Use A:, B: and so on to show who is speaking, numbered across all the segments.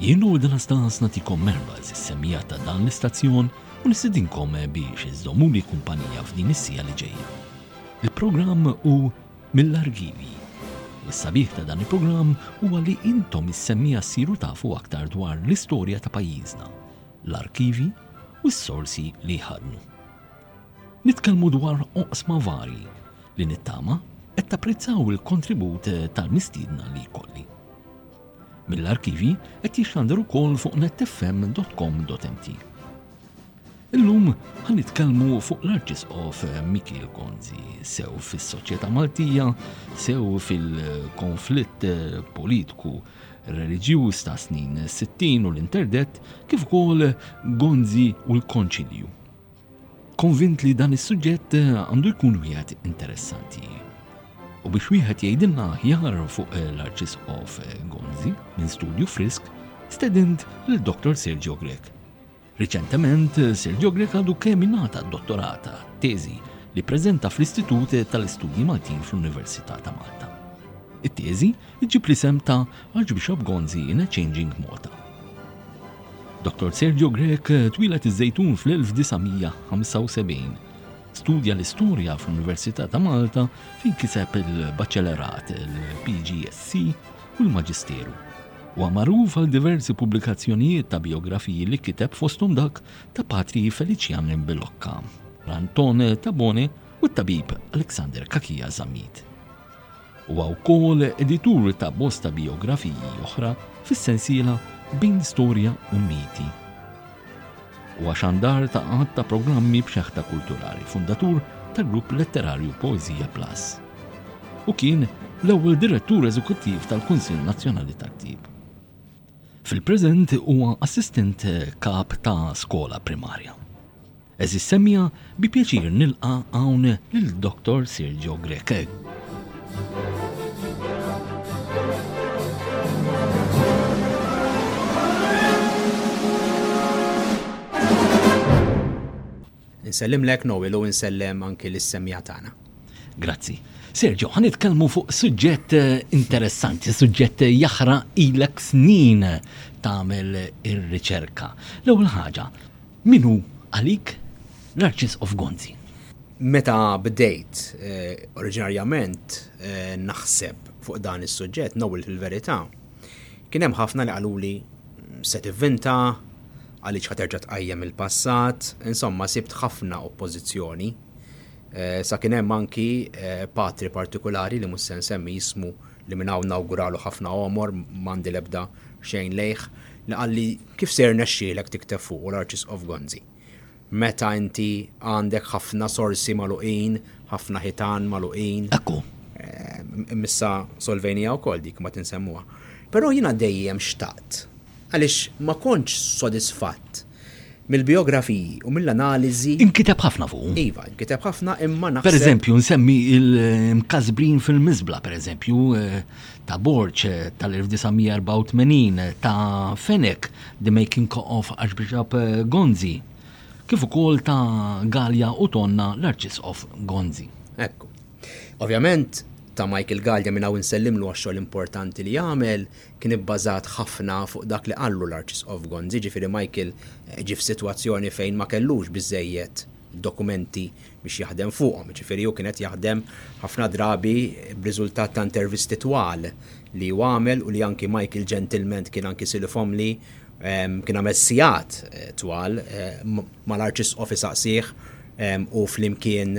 A: Jien u dan stans natikom merba eżis semmija ta' dan l-istazzjon u nistidinkom biex iżommu li kumpanija f'din is-sija li ġejja. Il-programm u mill-arkivi. U s-sabiħ ta' dan il-programm huwa li intom is-semmija ssiru tafu aktar dwar l-istorja ta' pajjiżna, l-arkivi u s-sorsi li jħadnu. Nitkellmu dwar oqsma varji li nittama qed tapprezzaw il-kontribut tal-mistiedna li jkolli. Mill-arkivji qed jixxandar ukoll fuq netfm.com.mt. Illum ħan nitkellmu fuq l-Arċisqof Mikiel Gonzi, sew fis-soċjetà Maltija, sew fil-konflitt politiku reliġjuż ta' snin 60 u l-interdett kif ukoll Gonzi u l-Konċilju. Konvint li dan is-suġġett għandu jkun wieħed interessanti. U biex wieħed jgħidilna aħjar fuq l-Arċisqof Gonzi minn studju frisk, stedint lil Dr. Sergio Grek. Riċentement, Sergio Grek għadu kemm ingħata dottorata teżi li preżenta fl-Istitut tal-Istudji Maltin fl-Università ta' Malta. It-teżi Iġġib l-isem ta' Archbishop Gonzi in a Changing Malta. Dr. Sergio Grech twieled iż-Żejtun fl-1975. Studja l-istorja fl-Università ta' Malta fejn kiseb il-Baċċelerat, il-PGSC u l-Maġisteru. Huwa magħruf għal diversi pubblikazzjonijiet ta' bijografiji li kiteb fosthom dak ta' Patri Felician Bilocca, Anton Tabone u t-tabib Alexander Cachia Zammit. Huwa wkoll editur ta' bosta bijografiji oħra fis-sensiela Bejn Storja u Miti. Huwa xandar ta' għadd ta' programmi b'xeħta kulturali, fundatur tal-grupp letterarju Poeżija Plus, u kien l-ewwel Direttur Eżekuttiv tal-Kunsill Nazzjonali tat-Tib. Fil-preżent huwa Assistent Kap ta' Skola Primarja. Għeżież semmiegħa, bi pjaċir nilqa' hawn lil Dottor Sergio
B: Grech. Insellimlek Noel u insellem anki lis-semmiegħa tagħna.
A: Grazzi. Sergio, ħan nitkellmu fuq suġġett eh, interessanti, suġġett eh, jaħra ilek snin tagħmel ir-riċerka. L-ewwel ħaġa, Min hu għalik l-Arċisqof Gonzi?
B: Meta bdejt oriġinarjament naħseb fuq dan is-suġġett, ngħid il-verità, kien hemm ħafna li qaluli se tivvinta, għaliex ħa terġa' tqajjem il-passat, insomma sibt ħafna oppożizzjoni. Sa kien hemm anki patri partikulari li mhux se nsemmi jismu li minn hawn nawguralu ħafna għomor, m'għandi l-ebda xejn lejh, li qalli kif se jirnexxielek tikteb fuqu l-Arċisqof Gonzi meta inti għandek ħafna sorsi magħluqin, ħafna ħitan magħluqin.
A: Ekku.
B: Eh, missa solvejnija wkoll dik ma tinsemmuha. Però jiena dejjem xtaqt għaliex ma kontx sodisfatt Mill-bijografiji u mill-analiżi.
A: Inkiteb ħafna fuqu.
B: Iva, inkiteb ħafna imma naħseb.
A: Pereżempju, nsemmi l-Mkasbrin fil-Miżbla, pereżempju, ta' Borg tal-1984, ta' Fenech, The Making of Archbishop Gonzi, kif ukoll ta' Gallia u Tonna, l-Arċisqof Gonzi.
B: Ekku. Ovvjament, ta' Michael Gallia minn hawn insellimlu għax-xogħol importanti li għamel, kien ibbażat ħafna fuq dak li qallu l-Arċisqof Gonzi, jiġifieri Michael ġie f'sitwazzjoni fejn ma kellux biżżejjed dokumenti biex jaħdem fuqhom, jiġifieri hu kien qed jaħdem ħafna drabi b'riżultat ta' intervisti twal li hu għamel u li anki Michael ġentilment kien anki silifhomli, kien għamel sigħat twal mal-Arċisqof isaqsih u flimkien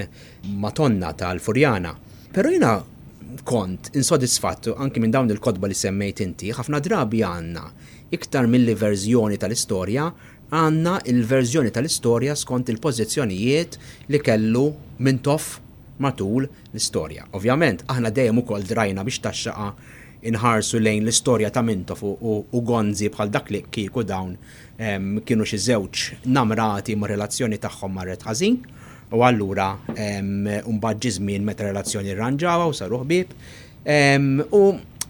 B: Matonna tal-Furjana. Però jiena kont insodisfatt anki minn dawn il-kotba li semmejt inti, ħafna drabi għandna iktar milli verżjoni tal-istorja, għandna l-verżjoni tal-istorja skont il-pożizzjonijiet li kellu Mintoff matul l-istorja. Ovvjament, aħna dejjem ukoll drajna biex taxxaqa inħarsu lejn l-istorja ta' Mintoff u Gonzi bħal dak li kieku dawn Kienu xi żewġ namrati ma' relazzjoni tagħhom marret ħażin u allura mbagħad ġie żmien meta relazzjoni rranġawha u saru ħbieb. U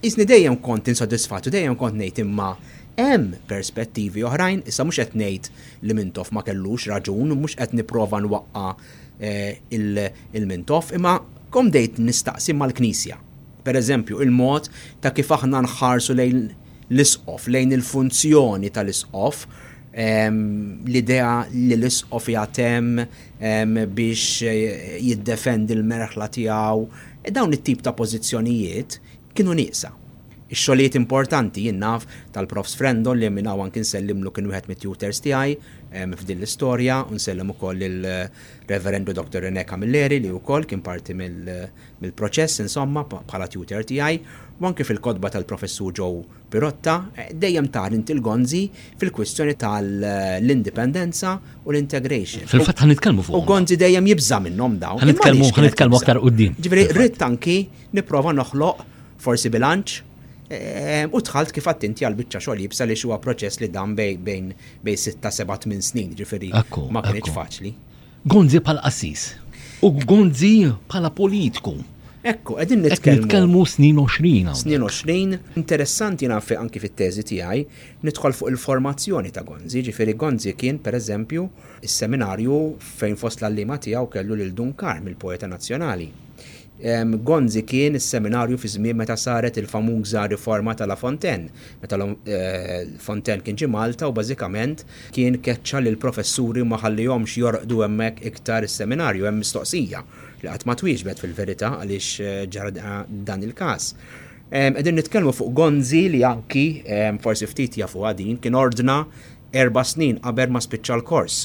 B: qisni dejjem kont insodisfatt u dejjem kont ngħid imma hemm perspettivi oħrajn, issa mhux qed ngħid li Mintoff ma kellux raġun, mhux qed nipprova nwaqqa' lil Mintoff, imma komdejt nistaqsi mal-Knisja. Pereżempju, il-mod ta' kif aħna nħarsu lejn l-isqof, lejn il-funzjoni tal-isqof, l-idea li l-isqof qiegħed hemm biex jiddefendi l-merħla tiegħu, dawn it-tip ta' pożizzjonijiet kienu nieqsa. Ix-xogħlijiet importanti, jien naf, tal-Prof. Sfrendol li minn hawn anki nsellimlu kien wieħed mit-tutors tiegħi f'din l-istorja u nsellem ukoll lill-Reverendu Dottor René Camilleri li wkoll kien parti mill Mill-proċess, insomma, bħala tutor tiegħi, u anki fil-kotba tal-Professur Joe Pirotta, dejjem tard inti l-gonzi fil-kwistjoni tal-indipendenza u l-integration.
A: Fil-fatt ħa nitkellmu fuqhom.
B: U gonzi dejjem jibża' minnhom dawn.
A: Ħa nitkellmu, ħa nitkellmu aktar quddiem.
B: Ġifieri rrid anki nipprova noħloq forsi bilanċ Ehm, u tħalt kif għattinti għal bicċa xogħol jibsa li huwa proċess li dan bejn bejn 6-7 snin, ġifieri ma kienx faċli.
A: Gonzi bħala qassis u Gonzi bħala politiku.
B: Ekku, qegħdin nitkellmu.
A: Nitkellmu snin 20.
B: Snin 20, interessanti naf anki fit-teżi tiegħi, nidħol fuq il-formazzjoni ta' Gonzi, ġifieri Gonzi kien pereżempju is-seminarju fejn fost l-għalliema tiegħu kellu lil Dun Karm, il-poeta nazzjonali. Gonzi kien is-seminarju fi żmien meta saret il-famuża riforma ta' La Fontaine, meta La Fontaine kien ġie Malta u bażikament kien keċċa lill-professuri u ma ħallihomx jorqdu hemmhekk iktar is-seminarju. Hemm mistoqsija li qatt ma twieġbet fil-verità għaliex ġara dan il-każ. Qegħdin nitkellmu fuq Gonzi li anki, forsi ftit jafuha din, kien ordna erba' snin qabel ma spiċċa l-kors,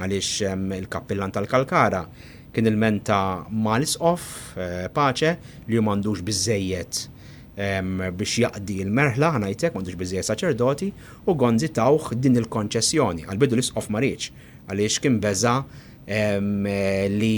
B: għaliex il-kappillan tal-Kalkara kien ilmenta mal-Isqof Pace li hu m'għandux biżżejjed biex jaqdi l-merħla, ħanajtek, m'għandux biżżejjed saċerdoti, u Gonzi tawh din il-konċessjoni. Għall-bidu l-Isqof ma riedx, għaliex kien beża' li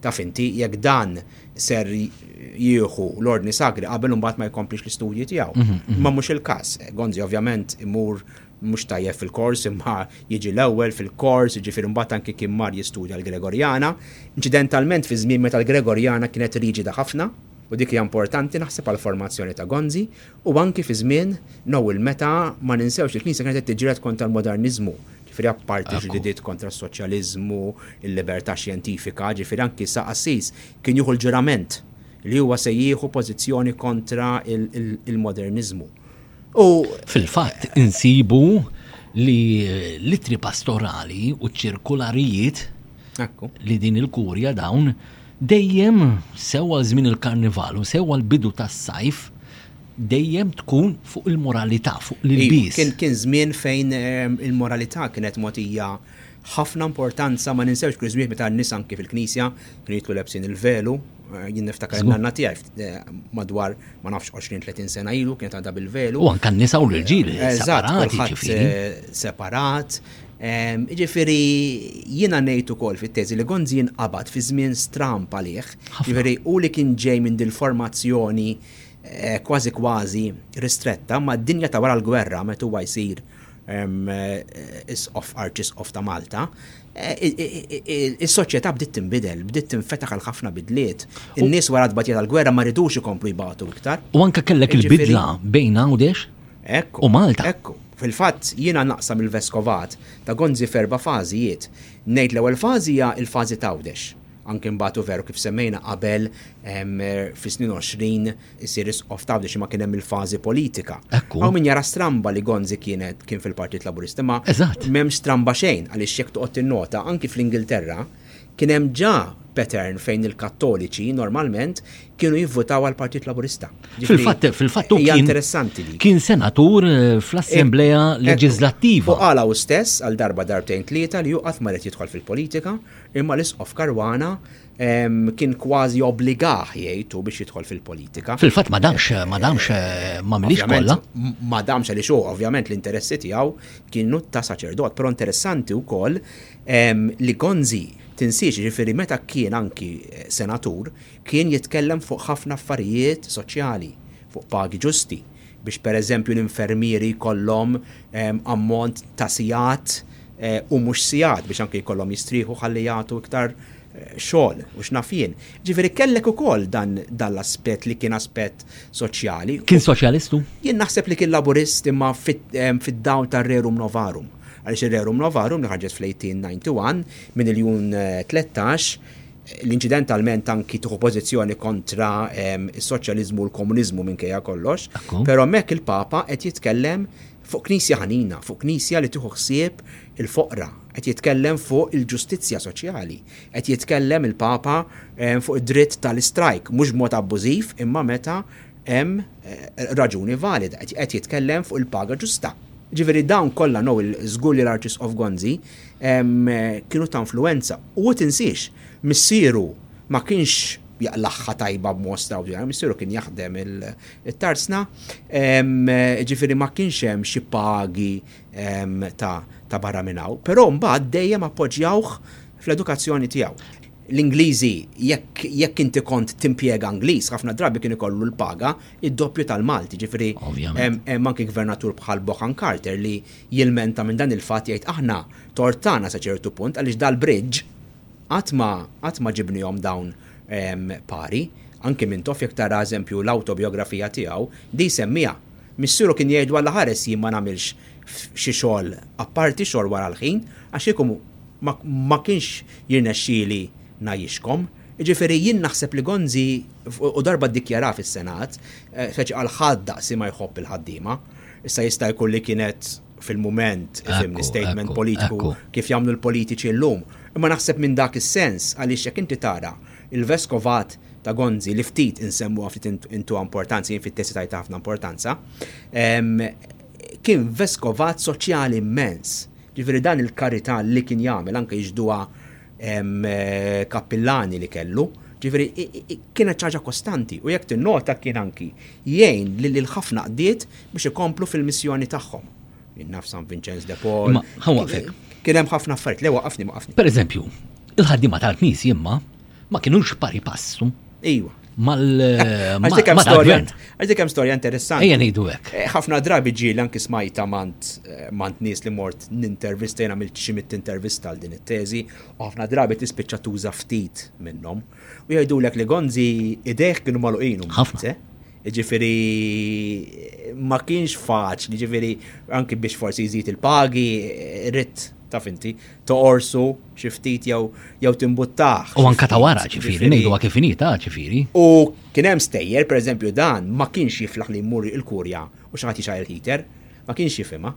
B: Taf inti jekk dan ser jieħu l-ordni sagri qabel imbagħad ma jkomplix l-istudji tiegħu. Mhm, mhm. Ma mhux il-każ. Gonzi ovvjament imur mhux tajjeb fil-kors imma jiġi l-ewwel fil-kors, jiġifieri mbagħad anki kien mar jistudja l-Gregorjana. Inċidentalment fi żmien meta l-Gregorjana kienet riġida ħafna, u dik hija importanti naħseb għall-formazzjoni ta' Gonzi, U anki fi żmien Noel meta, ma ninsewx, il-Knisja kienet qed tiġġieled kontra l-moderniżmu, ġifieri apparti ġlidiet kontra s-soċjaliżmu, il-libertà xjentifika, ġifieri anki sa qassis kien jieħu l-ġurament li huwa se jieħu pożizzjoni kontra l-moderniżmu.
A: U. Fil-fatt insibu li l-ittri pastorali u ċ-ċirkularijiet li din il-kurja dawn Dejjem, sew għal żmien il-Karnival u sew għal bidu tas-sajf, dejjem tkun fuq il-moralità, fuq l-ilbies.
B: Iva, kien żmien fejn ehm, il-moralità kienet mogħtija ħafna importanza, ma ninsewx kienu żmien meta n-nisa anki fil-Knisja kienu jidħlu lebsin il-velu, eh, jien niftakar in-nanna tiegħi eh, madwar ma nafx 20-30 sena ilu kienet għadha bil-velu.
A: U anke n-nisa u l-irġiel separati.
B: Eżatt, kulħadd eh, separat. Jiġifieri jiena ngħid ukoll fit-teżi li Gonzi inqabad fi żmien stramb għalih, jiġifieri hu li kien ġej minn dil-formazzjoni kważi kważi ristretta mad-dinja ta' wara l-gwerra meta huwa jsir Isqof, Arċisqof ta' Malta, is-soċjetà bdiet tinbidel, bdiet tinfetaħ għal ħafna bidliet. In-nies wara t-tbatija tal-gwerra ma ridux ikomplu jbatu iktar.
A: U anke kellek il-bidla bejn Għawdex u Malta.
B: Ekku, ekku. Fil-fatt, jiena naqsam il-Veskovat ta' Gonzi f'erba' fażijiet. Ngħid l-ewwel fażi hija l-fażi t'Għawdex. Anke mbagħad hu veru kif semmejna qabel fis-snin għoxrin isir Isqof t'Għawdex imma kien hemm il-fażi politika. Ekku. Hawn min jara stramba li Gonzi kienet kien fil-Partit Laburista imma. Eżatt. M'hemmx stramba xejn għaliex jekk toqgħod tinnota anki fl-Ingilterra Kien hemm ġa pattern fejn il-Kattoliċi normalment kienu jivvutaw għall-Partit Laburista.
A: Fil-fatt, fil-fatt hu kien
B: interessanti li.
A: Kien senatur eh, fl-Assemblea eh, Leġislattiva.
B: U qala u stess għal darba darbtejn tlieta li juqgħat ma jidħol fil-politika, imma l-isqof Karwana kien kważi obbligah jgħidu biex jidħol fil-politika.
A: Fil-fatt ma damx ma damx eh, ma mlix kollha.
B: Ma damx għaliex hu ovvjament l-interessi tiegħu kienu ta' saċerdot, però interessanti wkoll Li Gonzi, tinsiex, jiġifieri meta kien anki senatur, kien jitkellem fuq ħafna affarijiet soċjali, fuq pagi ġusti, biex pereżempju l-infermieri jkollhom ammont ta' sigħat u mhux sigħat biex anki jkollhom jistrieħu ħalli jagħtu iktar xogħol u x'naf jien. Ġifieri kellek ukoll dan dan l-aspett li kien aspett soċjali.
A: Kien soċjalist hu?
B: Jien naħseb li kien Laburist imma fid-dawl tar-rerum novarum. Għaliex ir-rerum novarum li ħarġet fl-1891 minn il-Jun 13 li inċidentalment anki tieħu pożizzjoni kontra s-soċjaliżmu u l-komuniżmu minkejja kollox, però hemmhekk il-Papa qed jitkellem Fuq Knisja ħanina, fuq Knisja li tieħu ħsieb il-foqra. Qed jitkellem fuq il-ġustizzja soċjali. Qed jitkellem il-Papa fuq id-dritt tal-istrajk, mhux b'mod abbużiv imma meta hemm raġuni valida. Qed jitkellem fuq il-paga ġusta. Jiġifieri dawn kollha no il żgur li l-Arċisqof Gonzi kienu ta' influwenza. U hu tinsiex, missieru ma kienx jaqlagħha tajba b'mod straordinarju, missieru kien jaħdem It-tarsna, ġifieri ma kienx hemm xi pagi ta' barra minn hawn, però mbagħad dejjem appoġġjawh fl-edukazzjoni tiegħu. L-Ingliżi, jekk inti kont timpjega Ingliż, ħafna drabi kien ikollu l-paga id-doppju tal-Malti, ġifieri hemm anki gvernatur bħal Bokan Carter li jilmenta minn dan il-fatt jgħid aħna tort tagħna sa ċertu punt għaliex dal-bridge qatt ma ġibniehom dawn pari, anki Mintoff jekk tara eżempju l-awtobjografija tiegħu, di jsemmiha. Missieru kien jgħidlu alla ħares jien ma nagħmilx xi xogħol apparti, xogħol wara l-ħin, għax kieku ma kienx jirnexxieli ngħixkom. Jiġifieri jien naħseb li Gonzi, u darba ddikjarah fis-Senat, speċi qal ħadd daqsi ma jħobb il-ħaddiema. Issa jista' jkun li kienet. fil-mument, fimni statement politiku kif jagħmlu l-politiċi llum. Imma naħseb minn dak is-sens għaliex jekk inti tara il-veskovat ta' Gonzi li ftit insemmu ftit intu importanza, jien fit-testi tajta ħafna importanza, kien veskovat soċjali immens. Ġifieri dan il-karità li kien jagħmel anke jiġduha eh, kappillani li kellu, Ġifiri, kienet ċaġa kostanti u jekk tinnota kien anki jgħin li l-ħafna qdiet biex ikomplu fil-missjoni tagħhom. Jien naf San Vincenz de Paul.
A: Imma ħawaqfek.
B: Kien hemm ħafna affarijiet, le waqafni waqafni.
A: Per eżempju, il-ħaddiema tal-knisji imma ma kinux pari passu.
B: Ejwa.
A: Mal.
B: Għax dik hemm storja. Għax dik hemm storja interessanti.
A: Ejja ngħidu hekk.
B: Eh, ħafna drabi ġieli anki smajta mant eh, mant nies li mort nintervista jiena milt xi mitt intervista għal din it-teżi u ħafna drabi tispiċċa tuża ftit minnhom. U jgħidulek li gonzi idejh kienu magħluqin.
A: Ħafna.
B: Eh? Jiġifieri ma kienx faċli, jiġifieri anki biex forsi jżid il-pagi, ridt taf inti, toqorsu xi ftit jew jew timbuttaħ.
A: U anka ta' wara ġifieri, ngħidu kif inhi ta' ġifieri.
B: U kien hemm stejjer, pereżempju dan, ma kienx jiflaħ li jmur il-kurja u xi ħadd jixgħel il-heater, ma kienx jifhimha.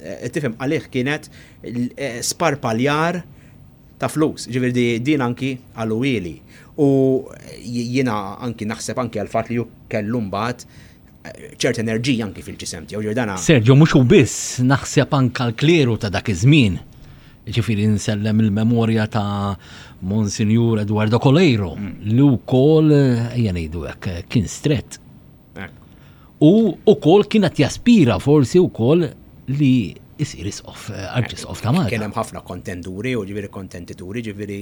B: Eh, tifhem għalih kienet eh, sparpaljar ta' flus, ġifieri din anki għal u ili. U jiena anki naħseb anki għal fatt li hu kellu mbagħad ċert enerġija anki fil-ġisem tiegħu ġirdana.
A: Sergio mhux hu biss, naħseb anke l-klieru ta' dak iż-żmien. Ġifieri nsellem il-memorja ta' Monsinjur Eduardo Coleiro hmm. li wkoll ejja ngħidu hekk kien strett U ukoll kien qed jaspira forsi wkoll li jisir isqof, arċisqof ta' Malta.
B: Kien hemm ħafna kontenduri u ġifieri kontentituri ġifieri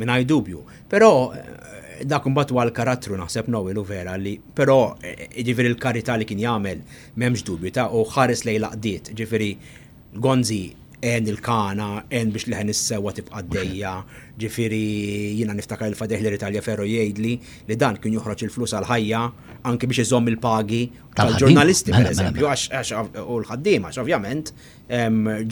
B: mingħajr dubju. Però eh, dak imbagħad huwa l-karattru naħseb Noel u vera li però eh, ġifieri l-karità li kien jagħmel m'hemmx dubju ta' u ħares lejn laqdiet, ġifieri Gonzi, Għen il-kana, għen biex leħen is-sewwa tibqa' għaddejja. Ġifieri, jiena niftakar il-fadejh li rid Alia Ferro jgħidli li dan kien joħroġ il-flus għall-ħajja anki biex iżomm il-pagi tal-ġurnalisti,
A: mela,
B: mela,
A: mela.
B: pereżempju, għax, għax, u l-ħaddiema, għax ovvjament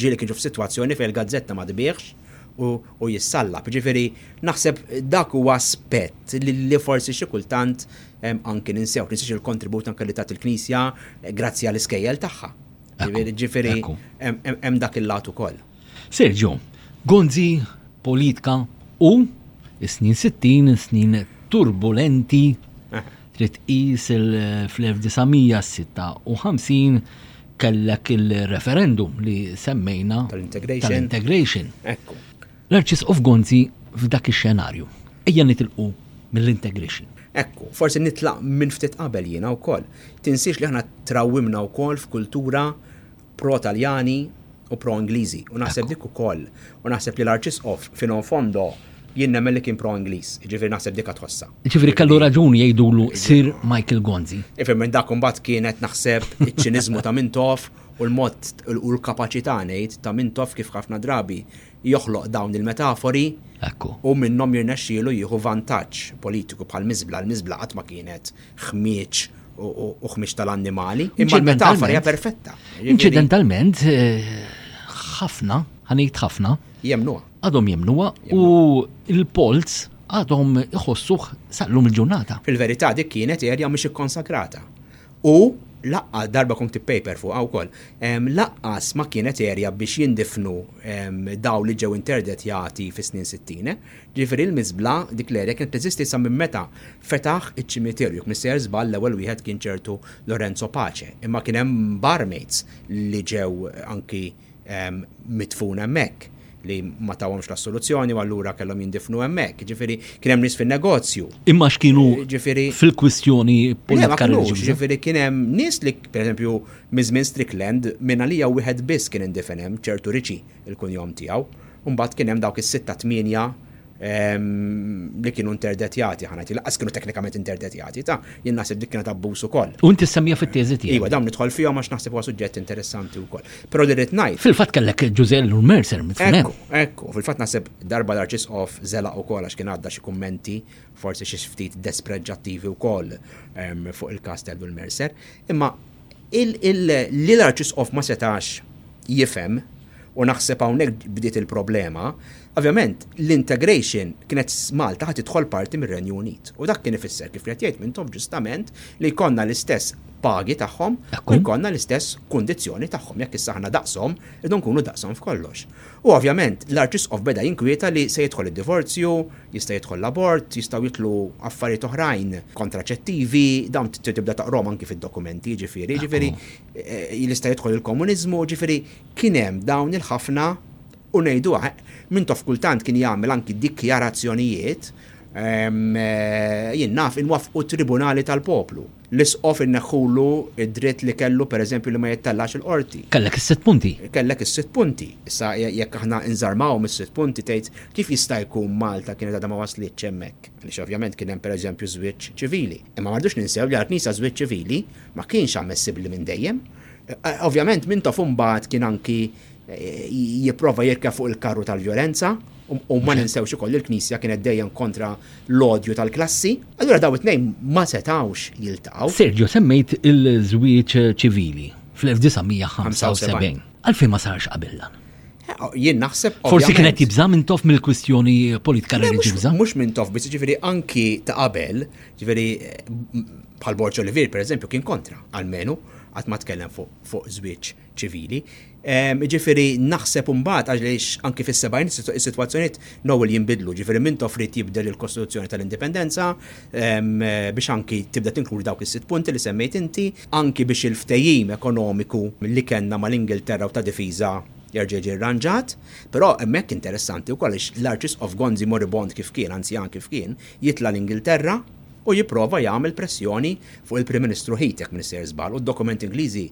B: ġieli kien ġo f'sitwazzjoni fejn il-gazzetta ma tbigħx u, u jissallab. Ġifieri, naħseb dak huwa aspett li, li forsi xi kultant anki ninsew, tinsiex il-kontribut anke li tat il-Knisja grazzi għall-iskejjel tagħha. Ġifiri, hemm dak il-lat ukoll.
A: Sergio, Gonzi, politika u s-snin 60, snin turbulenti, trid qis fl-1956 kellek il-referendum li semmejna
B: tal-integration. Ekku.
A: L-Arċisqof Gonzi f'dak ix-xenarju. Ejja nitilqu mill-integration.
B: Ekku, forsi nitlaq minn ftit qabel jiena wkoll. Tinsiex li aħna trawwimna wkoll f'kultura pro-Taljani u pro-Ingliżi. U naħseb dik ukoll. U naħseb li l-Arċisqof fino in fondo jien nemmen li kien pro-Ingliż. Jiġifieri naħseb dik tħossha.
A: Jiġifieri kellu raġun jgħidulu Sir Michael Gonzi.
B: Ifhem, dak imbagħad kien qed naħseb iċ-ċiniżmu ta' Mintoff u l-mod u l-kapaċità ngħid ta' Mintoff kif ħafna drabi joħloq dawn il-metafori u minnhom jirnexxielu jieħu vantaġġ politiku bħal miżbla, l-miżbla qatt ma kienet ħmieġ u ħmieġ tal-annimali, imma l-metafora hija perfetta.
A: Inċidentalment, eh, ħafna, ħanejt ħafna,
B: jemnuha.
A: Għadhom jemnuha u l-polz għadhom iħossuh saqlum il-ġurnata.
B: Fil-verità dik kienet erja mhix ikkonsagrata. u laqqa darba kum tippaper fuq għaw kol, laqqas ma kienet erja biex jindifnu daw li ġew interdet jati fi snin 60, ġifiri l-mizbla dik l-erja kienet teżisti sa minn meta fetaħ iċ-ċimiteru, jek missejjer zbal l-ewel wieħed kien ċertu Lorenzo Pace, imma kien hemm barmaids li ġew anki midfun hemmhekk li ma tawhomx l-assoluzzjoni u allura kellhom jindifnu hemmhekk. Ġifieri kien hemm nies fin-negozju.
A: Imma x'kienu fil-kwistjoni politika
B: reliġjuża? Ġifieri kien hemm nies li pereżempju miż-żmien Strickland minn għalija wieħed biss kien indifen hemm, ċertu Riċi l-kunjom tiegħu. Imbagħad kien hemm dawk is-sitta tmienja li kienu interdetjati, ħanajt, laqqas kienu teknikament interdetjati, ta' jien naħseb dik kienet abbuż ukoll.
A: U inti semmija fit-teżi tiegħek.
B: Iwa, dawn nidħol fihom għax naħseb huwa suġġett interessanti wkoll. Però li rrid ngħid.
A: Fil-fatt kellek Ġuże Lur Mercer mitfhem.
B: Ekku, ekku, fil-fatt naħseb darba l-Arċisqof żelaq ukoll għax kien għadda xi kummenti forsi xi ftit despreġġattivi wkoll fuq il-każ ta' Lur Mercer. Imma Li l-Arċisqof ma setax jifhem, u naħseb hawnhekk bdiet il-problema, ovvjament l-integration kienet Malta ħa tidħol parti mir-Renju Unit. U dak kien ifisser, kif qed jgħid Mintoff ġustament, li jkollna l-istess pagi tagħhom u jkollna l-istess kundizzjoni tagħhom. Jekk issa aħna daqshom, irridu nkunu daqshom f'kollox. U ovvjament, l-Arċisqof beda jinkwieta li se jidħol id-divorzju, jista' jidħol l-abort, jistgħu jidħlu affarijiet oħrajn kontraċettivi, dawn trid tibda taqrahom anki fid-dokumenti, jiġifieri, jiġifieri jista' jidħol il-komuniżmu, jiġifieri kien hemm dawn il-ħafna u ngħiduha hekk, Mintoff kultant kien jagħmel anki dikjarazzjonijiet, jien naf, inwaffqu t-tribunali tal-poplu. L-Isqof inneħħulu d-dritt li kellu, per eżempju, li ma jittellgħax il-Qorti.
A: Kellek is-sitt punti.
B: Kellek is-sitt punti. Issa jekk aħna nżarmawhom is-sitt punti tgħid kif jista' jkun Malta kienet għadha ma waslitx hemmhekk? Għaliex ovvjament kien hemm per eżempju żwieġ ċivili. Imma ma rridux ninsew li għall-Knisja żwieġ ċivili ma kienx ammessibbli minn dejjem. Ovvjament Mintoff imbagħad kien anki jipprova jirkeb fuq il-karru tal-vjolenza u ma ninsewx ukoll il-Knisja kienet dejjem kontra l-odju tal-klassi. Allura daw it-tnejn ma setawx jiltaqgħu.
A: Sergio, semmejt il-żwieġ ċivili fl-1975. Għalfejn ma sarx qabel
B: dan? Jien naħseb.
A: Forsi kien qed jibża' minn tof mill-kwistjoni politika reliġjuża.
B: Mhux minn tof, biss ġifieri anki ta' qabel, ġifieri bħal Borġ Olivier pereżempju kien kontra, almenu qatt ma tkellem fuq żwieġ ċivili. Ġifieri naħseb imbagħad għaliex anki fis-sebgħin is-sitwazzjonijiet nowel jinbidlu, ġifieri Mintoff ried jibdel il-Kostituzzjoni tal-Indipendenza biex anki tibda tinkludi dawk is-sitt punti li semmejt inti, anki biex il-ftehim ekonomiku li kellna mal-Ingilterra u ta' difiża jerġa' jiġi rranġat. Però hemmhekk interessanti wkoll għaliex l-Arċisqof Gonzi moribond kif kien, anzjan kif kien, jitla' l-Ingilterra, u jipprova jagħmel pressjoni fuq il-Prim Ministru Heath, jekk m'iniex sejjer żball, u d-dokumenti Ingliżi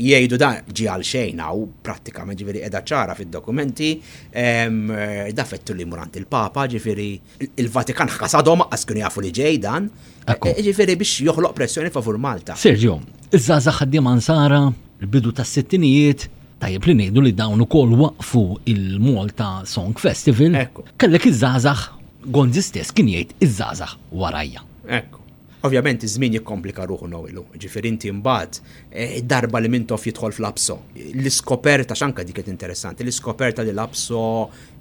B: jgħidu dan. Ġie għalxejn hawn, prattikament, ġifieri qiegħda ċara fid-dokumenti, da fettu li jmur għand il-Papa, ġifieri il-Vatikan ħkasadhom aqqas kienu jafu li ġej dan, ġifieri biex joħloq pressjoni favur Malta.
A: Sergio, iż-żgħażagħ ħaddiema Nsara, l-bidu tas-sittinijiet, tajjeb li ngħidu li dawn ukoll waqqfu il-Malta Song Festival, kellek iż-żgħażagħ Gonzi stess kien jgħid iż-żgħażagħ warajja.
B: Hekk. Ovvjament iż-żmien jikkomplika ruħu Noelu. Ġifieri inti imbagħad id-darba li Mintoff jidħol f'Lapso, l-iskoperta x'anke dik kienet interessanti, l-iskoperta li Lapso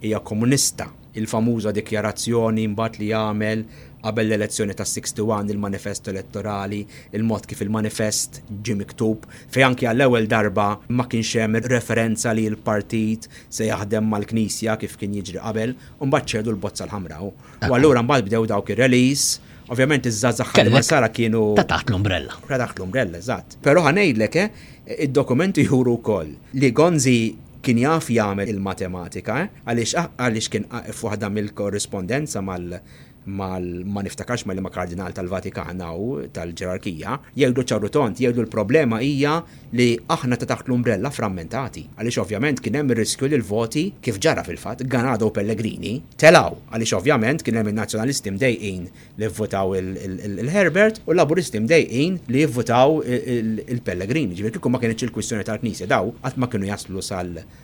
B: hija komunista, il-famuża dikjarazzjoni mbagħad li jagħmel qabel l-elezzjoni tas-61, il-manifest elettorali, il-mod kif il-manifest ġie miktub, fejn anke għall-ewwel darba ma kienx hemm referenza li l-partit se jaħdem mal-Knisja kif kien jiġri qabel. Mbagħad ċedu l-bozza l-ħamra. U allura mbagħad bdew dawk ir-release. Ovvjament iż-żazax ħal-marsara kienu.
A: Ta' taħt l-umbrella.
B: Ta' taħt l-umbrella, eżatt. Però ħanejdlek, eh, id-dokumenti juru wkoll li Gonzi kien jaf jagħmel il-matematika, eh, għaliex ah, għaliex kien ah, f'waħda mill-korrispondenza mal- ma niftakarx ma liema Kardinal tal-Vatikan hawn tal-ġerarkija, jgħidu ċar u tond, jgħidu l-problema hija li aħna ta' taħt l-umbrella frammentati, għaliex ovvjament kien hemm ir-riskju li l-voti, kif ġara fil-fatt, Ganado u Pellegrini telgħu għaliex ovvjament kien hemm in-Nazzjonalisti mdejqin li vvutaw lil Herbert u l-Laburisti mdejqin li jivvutaw lil Pellegrini. Jiġifieri kieku ma kinitx il-kwistjoni tal-Knisja dawn qatt ma kienu jaslu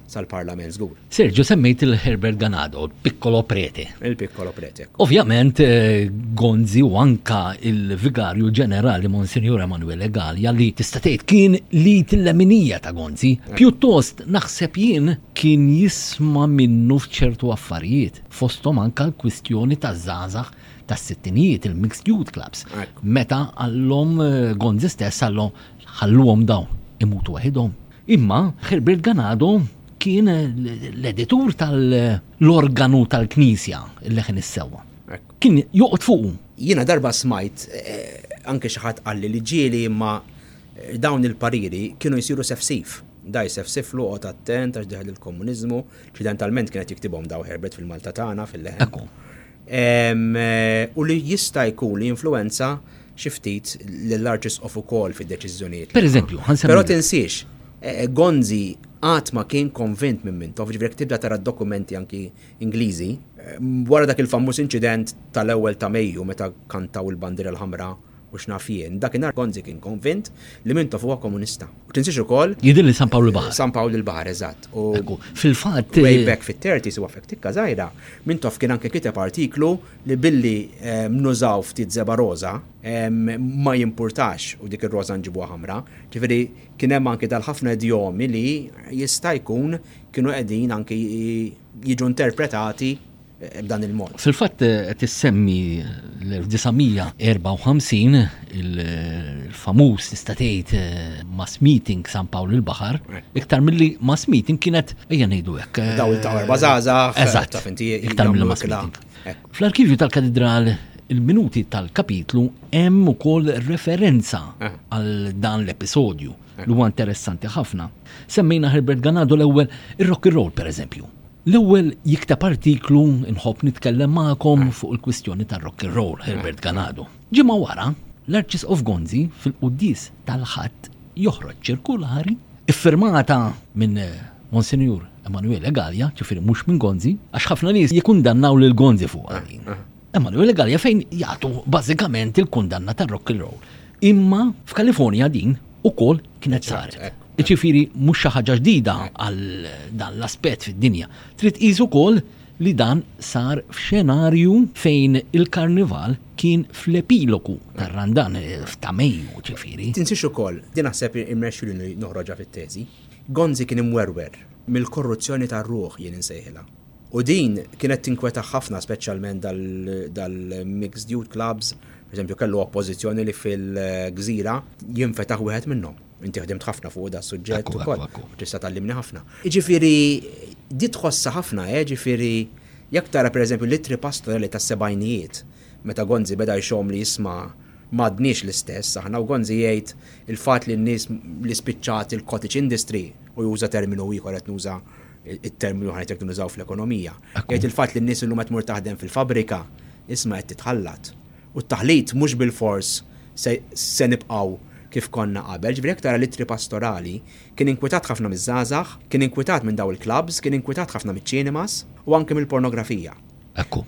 B: sal-Parlament żgur.
A: Sergio, semmejt il-Herbert Ganado, il-Piccolo Prete.
B: Il-Piccolo Prete.
A: Ovvjament, eh, Gonzi u anka il-Vigarju Ġenerali Monsignor Emanuele Gallia li tista' tgħid kien li tilleminija ta' Gonzi, eh. pjuttost naħseb jien kien jisma' minnu f'ċertu affarijiet, fosthom anka l-kwistjoni ta' żgħażagħ tas-sittinijiet, il-mixed youth clubs.
B: Eh.
A: Meta għallhom Gonzi stess għallhom ħalluhom dawn imutu waħidhom Imma Herbert Ganado kien l-editur tal-organu tal-Knisja l-leħen
B: is-sewwa.
A: Kien joqgħod fuqu.
B: Jiena darba smajt eh, anke xi ħadd qalli li ġieli imma eh, dawn il-pariri kienu jsiru sefsif. Da jsefsiflu qgħod attent għax deħel il-komuniżmu, ċidentalment kienet jiktibhom daw Herbert fil-Malta tagħna fil-leħen. u li jista' jkun li jinfluwenza xi ftit lill-Arċisqof ukoll fid-deċiżjonijiet.
A: Per eżempju, ħansemmi.
B: Però tinsiex, eh, Gonzi għat ma kien konvint minn Mintoff, ġifieri tibda tara dokumenti anki Ingliżi. Eh, wara dak il-famuż inċident tal-ewwel ta' Mejju meta kantaw il-bandiera l-ħamra u x'naf jien. Dakinhar Gonzi kien konvint li Mintoff huwa komunista. U tinsiex ukoll.
A: Jidhirli San Pawl il-Baħar.
B: San Pawl il-Baħar, eżatt. U.
A: Ekku, fil-fatt.
B: Way back fit-thirties u għafek tikka żgħira, Mintoff kien anke kiteb artiklu li billi nużaw ftit żebgħa roża, ma jimpurtax u dik ir-roża nġibuha ħamra. Ġifieri kien hemm anke dal-ħafna idjomi li jista' jkun kienu qegħdin anke jiġu interpretati b'dan il-mod.
A: Fil-fatt qed issemmi l-1954 il-famuż tista' tgħid eh, mass meeting San Pawl il-Baħar, iktar milli mass meeting kienet ejja ngħidu hekk. Eh,
B: Daw il-ta'
A: erba'
B: żgħażagħ. Eżatt.
A: Iktar milli mass meeting. Fl-arkivju tal-katedral il-minuti tal-kapitlu hemm ukoll referenza
B: eh.
A: għal dan l-episodju. li huwa interessanti ħafna. Semmejna Herbert Ganado l-ewwel ir-rock and roll pereżempju. L-ewwel jikteb artiklu nħobb nitkellem magħkom fuq il-kwistjoni tar-rock and roll, Herbert Ganado. Ġimgħa wara, l-Arċisqof Gonzi fil-quddies tal-Ħadd joħroġ ċirkulari ffirmata minn Monsinjur Emanuele Galea, ġifieri mhux minn Gonzi, għax ħafna nies jikkundannaw lil Gonzi fuqha din. Emanuele Galea fejn jagħtu bażikament il-kundanna tar-rock and roll. Imma f'Kalifornja din ukoll kienet saret.
B: Iġifieri
A: mhux xi ħaġa ġdida għal dan l-aspett fid-dinja. Trid tqis ukoll li dan sar f'xenarju fejn il-Karnival kien fl-epilogu tar-Randan, f'ta' Mejju, ġifieri.
B: Tinsiex ukoll, din naħseb irnexxieluni noħroġha fit-teżi, Gonzi kien imwerwer mill-korruzzjoni tar-ruħ jien insejħilha. U din kienet tinkwetah ħafna speċjalment dal-mixed youth clubs, pereżempju kellu oppożizzjoni li fil-Gżira jinfetaħ wieħed minnhom. Inti ħdimt ħafna fuq da suġġett ukoll, tista' tgħallimni ħafna. Jiġifieri di tħossha ħafna, eh, jiġifieri jekk tara pereżempju l-ittri pastorali tas-sebgħinijiet meta Gonzi beda jxomm li isma' m'għadniex l-istess aħna u Gonzi jgħid il-fatt li n-nies li spiċċat il-cottage industry, u juża terminu ieħor qed nuża it-terminu aħna qed nużaw fl-ekonomija. Jgħid il-fatt li n-nies illum qed tmur taħdem fil-fabbrika, isma' qed titħallat. U t-taħlit mhux bilfors se nibqgħu kif konna qabel. Ġifieri jekk tara l-ittri pastorali, kien inkwitat ħafna miż-żgħażagħ, kien inkwitat minn dawn il-klabbs, kien inkwitat ħafna miċ-ċinimas u anki mill-pornografija.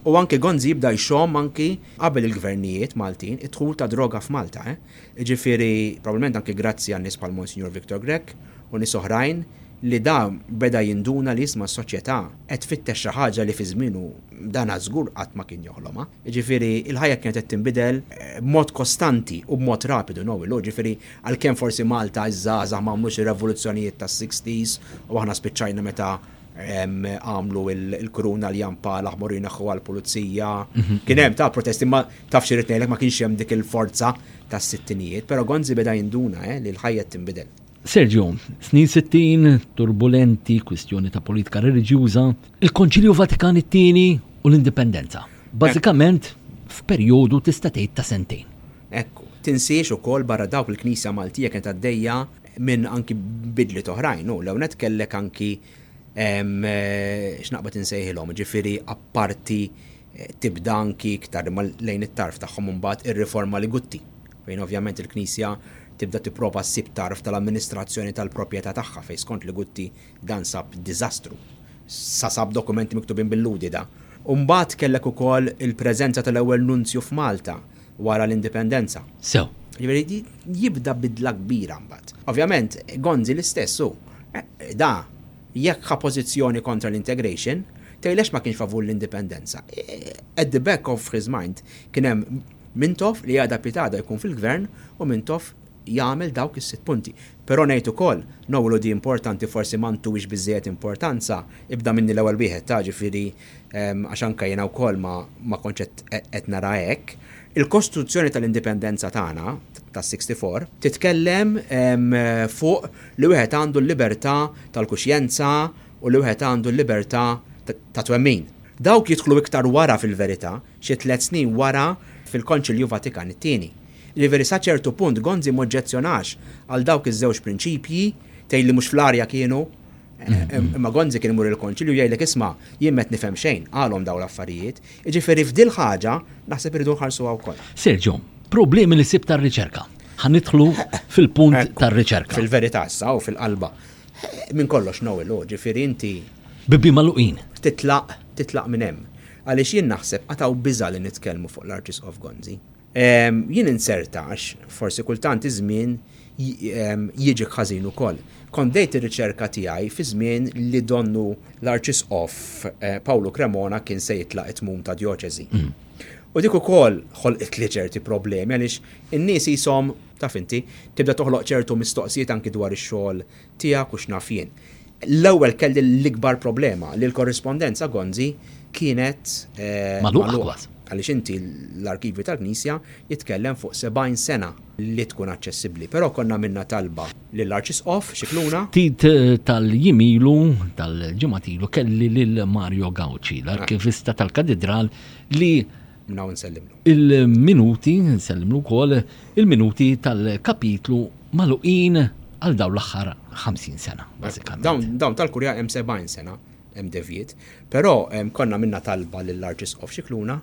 B: U anki Gonzi jibda jxomm anki qabel il-gvernijiet Maltin id-dħul tad-droga f'Malta, eh? Jiġifieri, probabbilment anki grazzi għal nies bħal Monsinjur Victor Grech u nies oħrajn, li dan beda jinduna li isma' s-soċjetà qed tfittex xi ħaġa li fi żmienu dan għaż-żgur qatt ma kien joħlomha. Jiġifieri, il-ħajja kienet qed tinbidel b'mod kostanti u b'mod rapidu nowilhu. Jiġifieri, għalkemm forsi Malta, iż-żgħażagħ ma għamlux ir-revoluzzjonijiet tas-sixties u aħna spiċċajna meta għamlu il-kruna li jampa l-aħmur jinaħħu għal-pulizija. Kien hemm ta' protesti ma tafx irid ngħidlek ma kienx hemm dik il-forza tas-sittinijiet, però Gonzi beda jinduna eh, li l-ħajja tinbidel.
A: Sergio, snin 60, turbulenti, kwistjoni ta' politika reliġjuża, il-Konċilju Vatikan it-tieni u l-Indipendenza. Bażikament f'perjodu tista' tgħid ta' sentejn.
B: Ekku, tinsiex ukoll barra dawk il-Knisja Maltija kienet għaddejja minn anki bidliet oħrajn u l-ewwel nett kellek anki x'naqbad insejħilhom, ġifieri apparti eh, tibda anki iktar ma lejn it-tarf tagħhom imbagħad ir-riforma li gutti. Fejn ovvjament il-Knisja tibda tipprova ssib tarf tal-amministrazzjoni tal-proprjetà tagħha fejn skont li gutti dan sab diżastru. Sa sab dokumenti miktubin bil-ludi da. Umbagħad kellek ukoll il-preżenza tal-ewwel nunzju f'Malta wara l-Indipendenza.
A: Sew.
B: Jiġifieri jibda bidla kbira mbagħad. Ovvjament, Gonzi l-istess hu. Da, jekk ħa pożizzjoni kontra l-integration, tgħidlex ma kienx favur l-Indipendenza. At the back of his mind kien hemm Mintoff li għada pitgħada jkun fil-Gvern u Mintoff jagħmel dawk is-sitt punti. Però ngħid ukoll, Nowell u di importanti forsi ma ntuhiex biżżejjed importanza, ibda minni l-ewwel wieħed ta, jiġifieri għax anke jiena wkoll ma kontx qed nara hekk, il-Kostituzzjoni tal-Indipendenza tagħna tas-'64 titkellem fuq li wieħed għandu l-libertà tal-kuxjenza u li wieħed għandu l-libertà ta' twemmin. Dawk jidħlu iktar wara fil-verità, xi tliet snin wara fil-Konċilju Vatikan it-Tieni. Jiġifieri sa ċertu punt Gonzi m'oġġezzjonax għal dawk iż-żewġ prinċipji, tgħidli mhux fl-arja kienu? Mm-hmm. Imma Gonzi kien imur il-konċilju jgħidlek isma' jien met nifhem xejn, għalhom daw l-affarijiet, jiġifieri f'dil ħaġa naħseb irridu nħarsu wkoll.
A: Sergio, problemi li sib tar-riċerka. Ħanidħlu fil-punt tar-riċerka.
B: Fil-verità issa u fil-qalba. Minn kollox no il ġifieri inti.
A: Bibi maluqin.
B: Titlaq, titlaq minn hemm. Għaliex jien naħseb qataw biża li nitkellmu fuq l-Arċisqof Gonzi. Jien insert għax, forsi kultant iż-żmien jieġek ħażin ukoll. Kont bdejt ir-riċerka tiegħi fi żmien li donnu l-Arċisqof Pawlu Cremona kien se jitlaq it-tmun ta' djoċesi. U dik ukoll ħolqitli ċerti problemi għaliex in-nies qishom, taf inti, tibda toħloq ċertu mistoqsijiet anki dwar ix-xogħol tiegħek u x'naf jien. L-ewwel kelli l-ikbar problema li l-korrispondenza Gonzi kienet
A: eh, magħluqa.
B: Għaliex inti l-arkivju tal-Knisja jitkellem fuq 70 sena li tkun aċċessibbli, però konna minna talba lill-Arċisqof xikluna.
A: Tit eh, tal-jimilu, tal-ġematilu, kelli lil Mario Gauci, l-arkivista tal-katedral li
B: minn hawn insellimlu.
A: Il-minuti, nsellimlu wkoll, il-minuti tal-kapitlu magħluqin għal dawn l-aħħar 50 sena, bażikament.
B: Dawn, dawn tal-kurja hemm 70 sena hemm devjiet, però konna minna talba lill-Arċisqof Xikluna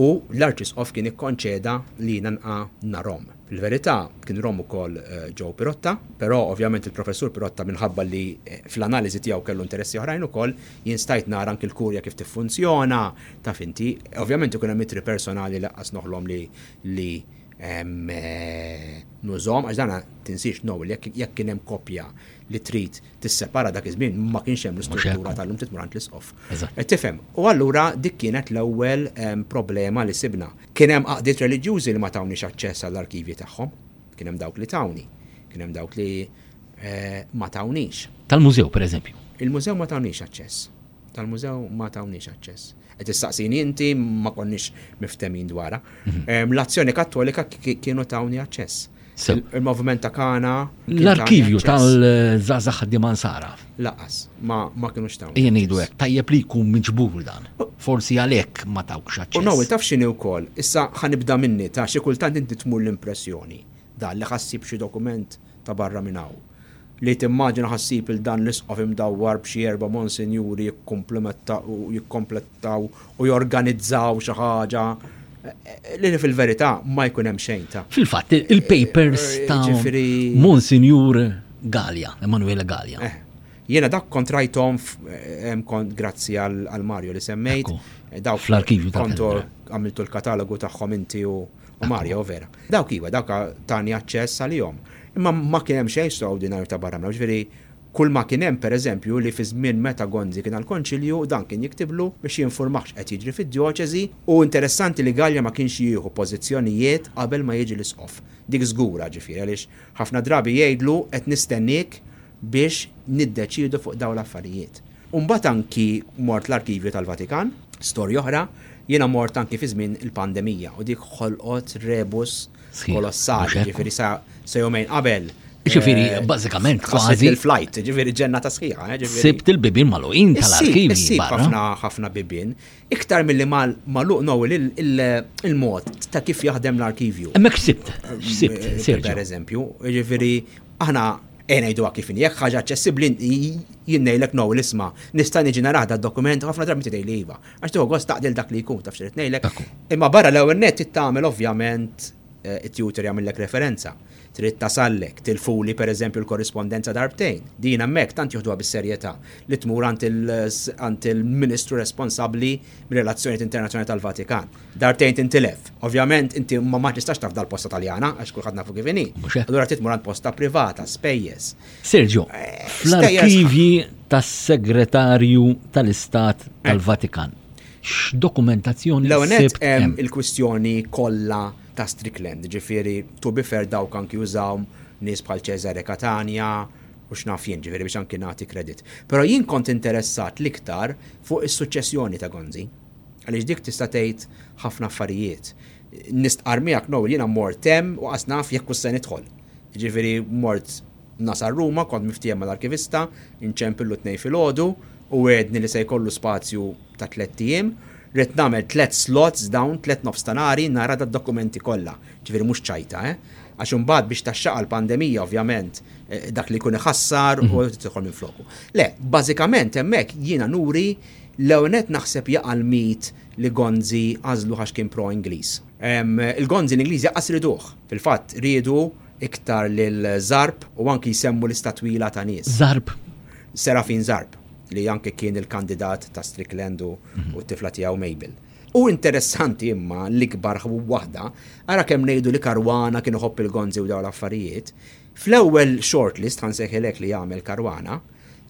B: u l-Arċisqof kien ikkonċeda li jiena nqa' narhom. Fil-verità, kien rom ukoll Joe Pirotta, però ovvjament il-Professur Pirotta minħabba li fl-analiżi tiegħu kellu interessi oħrajn ukoll, jien stajt nara anki l-Kurja kif tiffunzjona, taf inti. Ovvjament ikun hemm ittri personali li laqqas noħlom li li nużhom għax dan tinsiex Noel jekk jekk kien hemm koppja li trid tissepara dak iż-żmien ma kienx hemm l-istruttura tal-lum trid tmur għand l-Isqof. Qed tifhem? U allura dik kienet l-ewwel problema li sibna. Kien hemm għaqdiet reliġjużi li ma tawniex aċċess għall-arkivji tagħhom. Kien hemm dawk li tawni. Kien hemm dawk li ma tawniex.
A: Tal-mużew, pereżempju?
B: Il-mużew ma tawniex aċċess. Tal-mużew ma tawniex aċċess. Qed issaqsini inti, ma konniex miftehmin dwarha. L-Azzjoni Kattolika kienu tawni aċċess. Il-moviment ta' kana.
A: L-arkivju tal-żazax ħaddiman sara.
B: Laqas, ma kienu xtaw.
A: Ejja ngħidu hekk, tajjeb li jkun miġbur dan. Forsi għalhekk ma tawk xaċċess.
B: U nawi taf x'inhi wkoll, issa ħanibda minni ta' xi kultant inti tmur l-impressjoni dan li ħassib xi dokument ta' barra minn hawn. Li timmaġina ħassib 'il dan l-Isqof imdawwar b'xi erba' Monsinjuri jikkomplettaw u jorganizzaw xi ħaġa li fil-verità ma jkun hemm xejn ta'.
A: Fil-fatt, il-papers ta' Monsinjur Galea, Emanuele Galea. Eh.
B: Jiena dak kont rajthom kont grazzi għal Mario li semmejt.
A: Dawk fl-arkivju
B: ta' Għamiltu l-katalogu tagħhom inti u. U Marja, u vera. Dawk iva, dawk tani aċċess għalihom. Imma ma kien hemm xejn straordinarju ta' barra minn ġifieri kull ma kien hemm pereżempju li fi żmien meta Gonzi kien għall-Konċilju dan kien jiktiblu biex jinfurmah x'qed jiġri fid-djoċesi u interessanti li Galea ma kienx jieħu pożizzjonijiet qabel ma jiġi l-Isqof. Dik żgura ġifieri għaliex ħafna drabi jgħidlu qed nistenniek biex niddeċiedu fuq dawn l-affarijiet. U mbagħad anki mort l-Arkivju tal-Vatikan. Storja oħra, jiena mort anki fi żmien il-pandemija u dik ħolqot rebus kolossali, jiġifieri sa jumejn qabel
A: Ġifiri, eh, bazzikament, kważi.
B: Il-flight, ġifiri ġenna ta' sħiħa.
A: Eh, sibt il-bibin maluqin tal-arkivi.
B: Sibt ħafna ħafna bibin. Iktar mill-li maluq naw il-mod ta' kif jaħdem l-arkivju.
A: Emmek sibt, sibt,
B: eh, sibt. Per eżempju, ġifiri, aħna Ejja ngħiduha kif inhi, jekk ħaġa aċċessibbli jien ngħidlek Noel isma', nista' niġi narah dad-dokument u ħafna drabi inti tgħidli iva. Għax tieħu gost taqdi 'l dak li jkun, taf x'irrid ngħidlek. Imma barra l-ewwel nett trid tagħmel ovvjament it-tutor jagħmillek referenza. Trid tasallek, tilfuli pereżempju l-korrispondenza darbtejn. Din hemmhekk tant jiħduha bis-serjetà li tmur għand il-ministru responsabbli mir-relazzjonijiet internazzjonali tal-Vatikan. Darbtejn tintilef. Ovvjament inti ma ma tistax taf dal-posta Taljana għax kulħadd nafu kif inhi. Mhux hekk. Allura trid tmur għand posta privata, spejjeż.
A: Sergio, fl-arkivji tas-Segretarju tal-Istat tal-Vatikan, x'dokumentazzjoni
B: L-ewwel nett
A: sibt hemm hemm?
B: il-kwistjoni kollha ta' Strickland, ġifieri to be fair dawk anki użaw nies bħal Cesare Catania u x'naf jien, ġifieri biex anki nagħti credit. Però jien kont interessat l-iktar fuq is-suċċessjoni ta' Gonzi. Għaliex dik tista' tgħid ħafna affarijiet. Nistqarr miegħek Noel jiena mort hemm u qas naf jekk hux se nidħol. Jiġifieri mort nasal Ruma, kont miftiehem mal-arkivista, inċempillu t-Tnejn filgħodu, u wegħedni li se jkollu spazju ta' tlett ijiem. Ridt nagħmel tliet slots dawn, tliet nofstanari, nara dad-dokumenti kollha. Jiġifieri mhux ċajta, eh. Għax imbagħad biex taxxaqha l-pandemija ovvjament dak li jkun iħassar u tidħol minfloku. Le, bażikament hemmhekk jiena nuri L-ewwel nett naħseb jaqa' l-mit li Gonzi għażluh għax kien pro Ingliż. Il-Gonzi l-Ingliżi aqqas riduh. Fil-fatt riedu iktar lil Zarb u anki jsemmu lista twila ta' nies.
A: Zarb?
B: Serafin Zarb, li anki kien il-kandidat ta' Strickland u t-tifla tiegħu Mabel. Hu interessanti imma l-ikbar ħbub waħda, ara kemm ngħidu li Caruana kien iħobb il-Gonzi u dawn l-affarijiet. Fl-ewwel shortlist, ħa nsejħilha hekk li għamel Caruana,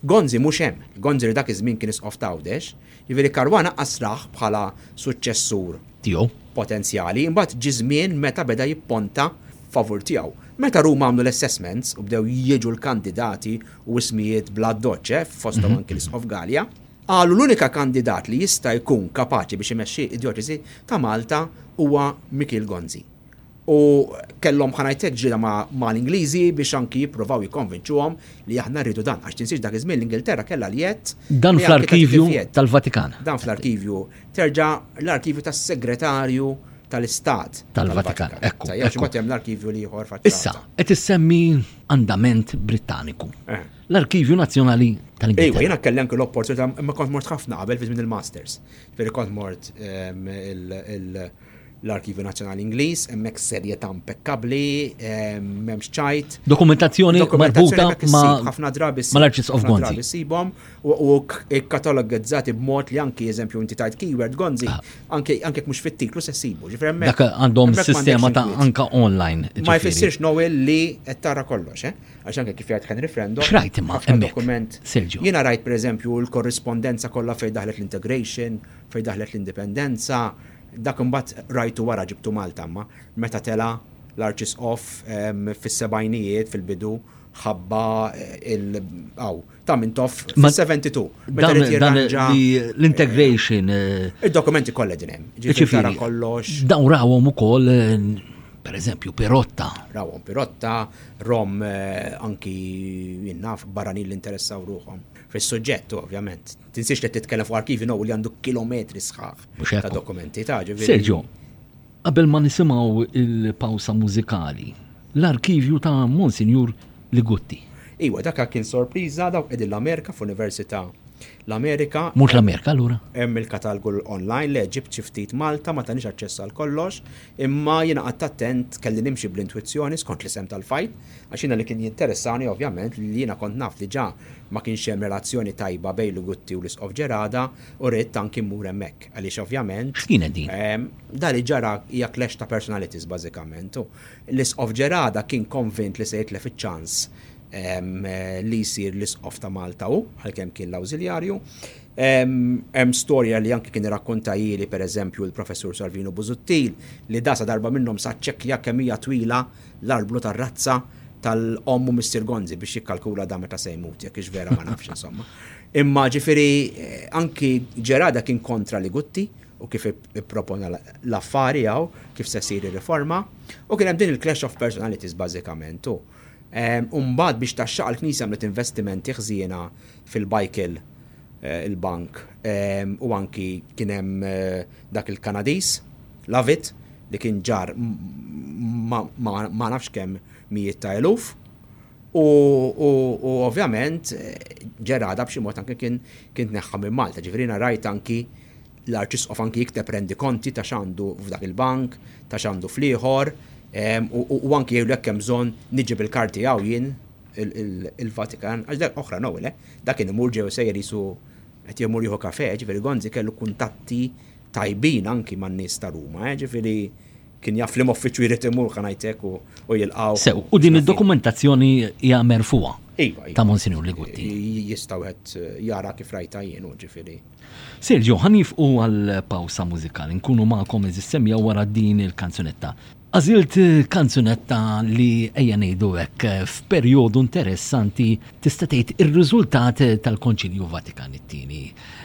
B: Gonzi mhux hemm. Gonzi li dak iż-żmien kien Isqof t'Għawdex. Jiġifieri Caruana qasrah bħala suċċessur
A: tiegħu
B: potenzjali, imbagħad ġie żmien meta beda jipponta favur tiegħu. Meta Ruma għamlu l-assessments u bdew jiġu l-kandidati u ismijiet bla addoċċ eh, fosthom anki l-Isqof Galea, qalu l-unika kandidat li jista' jkun kapaċi biex imexxi d-djoċesi ta' Malta huwa Mikiel Gonzi. U kellhom bħal ngħidlek ġieda ma' l-Ingliżi biex anki jipprovaw jikkonvinċuhom li aħna rridu dan. Għax tinsiex dak iż-żmien l-Ingilterra kellha l-jedd.
A: Dan fl-arkivju tal-Vatikan.
B: Dan fl-arkivju. Terġa' l-arkivju tas-Segretarju tal-Istat.
A: Tal-Vatikan. Ekku. Għax
B: imbagħad hemm l-arkivju l-ieħor faċċata.
A: Issa, qed issemmi andament
B: Brittaniku.
A: L-Arkivju Nazzjonali tal-Ingilterra.
B: Ejwa, jiena kellemk l-opportunità imma kont mort ħafna qabel fi żmien il-masters. Ġifieri kont mort il- L-Arkivju Nazzjonali Ingliż, hemmhekk serje ta' impekkabbli, m'hemmx ċajt.
A: Dokumentazzjoni marbuta ma'
B: ħafna drabi
A: mal-Arċis of Gonzi.
B: Sibhom u katalogizzati b'mod li anki eżempju inti tajt keyword Gonzi, ah. anke jekk mhux fit-titlu se
A: sibu. Dak għandhom sistema ta' anka online.
B: Ma jfissirx Noel li qed tara kollox, eh? Għax anke kif jgħid Henry Frendo.
A: Xrajt imma
B: dokument.
A: Sergio.
B: Jiena rajt pereżempju l-korrispondenza kollha fejn daħlet l-integration, Fejn daħlet l-Indipendenza, dak imbagħad rajtu wara ġibtu Malta imma, meta tela' l-Arċisqof fis-sebgħinijiet fil-bidu, ħabba il aw, ta' min toff fis-72, meta rid jirranġa.
A: L-integration.
B: Id-dokumenti kollha din hemm. Ġifieri kollox.
A: Dawn rawhom ukoll per eżempju, Pirotta.
B: Rawhom Pirotta, Rom anki jinnaf barranin l-interessaw ruħom. Fis-suġġett, ovvjament. Tinsiex li qed titkellem fuq arkivju no li għandu kilometri sħaħ ta' dokumenti ta' ġifieri.
A: Sergio, qabel ma nisimgħu il-pawsa mużikali, l-arkivju ta' Monsinjur Ligutti.
B: Iwa, dak kien sorpriża dawk qegħdin l-Amerika f'Università l-Amerika.
A: Mhux l-Amerika allura?
B: Hemm il-katalgu online li ġibt xi ftit Malta ma tanix aċċess għal kollox, imma jiena qatt attent kelli nimxi bl-intwizzjoni skont l-isem tal-fajl Għax jiena li kien jinteressani ovvjament li jiena kont naf li ġa ma kienx hemm relazzjoni tajba bejn Lugutti u l-Isqof Ġerada u ridt anki mmur hemmhekk għaliex ovvjament.
A: X'kienet din?
B: Dak li ġara hija clash ta' personalities bażikament u l-Isqof Ġerada kien konvint li se jitlef iċ-ċans li jsir l-Isqof ta' Malta hu għalkemm kien l-Awżiljarju. Hemm storja li anki kien irrakkontajhieli pereżempju l-Professur Salvinu Busuttil li da sa darba minnhom sa ċċekkja kemm hija twila l-arblu tar-razza tal-omm u Mister Gonzi biex jikkalkula da meta se jmut, jekk ix vera ma nafx insomma. Imma ġifiri, eh, anki ġerada kien kontra li gutti u kif ippropona l-affari għaw, kif se siri riforma, u kien hemm din il-clash of personalities bażikament. Eh, umbad biex taxxaq l-Knisja għamlet investimenti ħżiena fil-bajkel eh, il-bank u anki kien hemm dak il-Kanadis Love it, li kien ġarr ma nafx kemm mijiet ta' eluf, u ovvjament Ġerada b'xi mod anke kien tneħħa minn Malta. Ġifieri jiena rajt anki l-Arċisqof anki jikteb rendikonti ta' x'għandu f'dak il-bank, ta' x'għandu fl-ieħor,
C: u anki jgħidlu jekk hemm bżonn niġi bil-kard tiegħu jien il-Vatikan, għax dak oħra no, le? Dak kien imur ġej u sejjer qisu qed imur jieħu kafè, ġifieri Gonzi kellu kuntatti tajbin anki man-nies ta' Ruma, eh, ġifieri kien jaf li moffiċċju jrid imur kan ngħid hekk u jilqgħu.
A: Sew, u din id-dokumentazzjoni hija merfuha. Iva, iva. Ta' Monsinjur Ligutti.
C: Jista' wieħed jara kif rajta jien u ġifieri.
A: Sergio, ħanifqu għal pawsa mużikali, nkunu magħkom eżis semja wara din il-kanzunetta. Għażilt kanzunetta li ejja ngħidu hekk f'perjodu interessanti tista' tgħid ir-riżultat tal-Konċilju Vatikan it-tieni.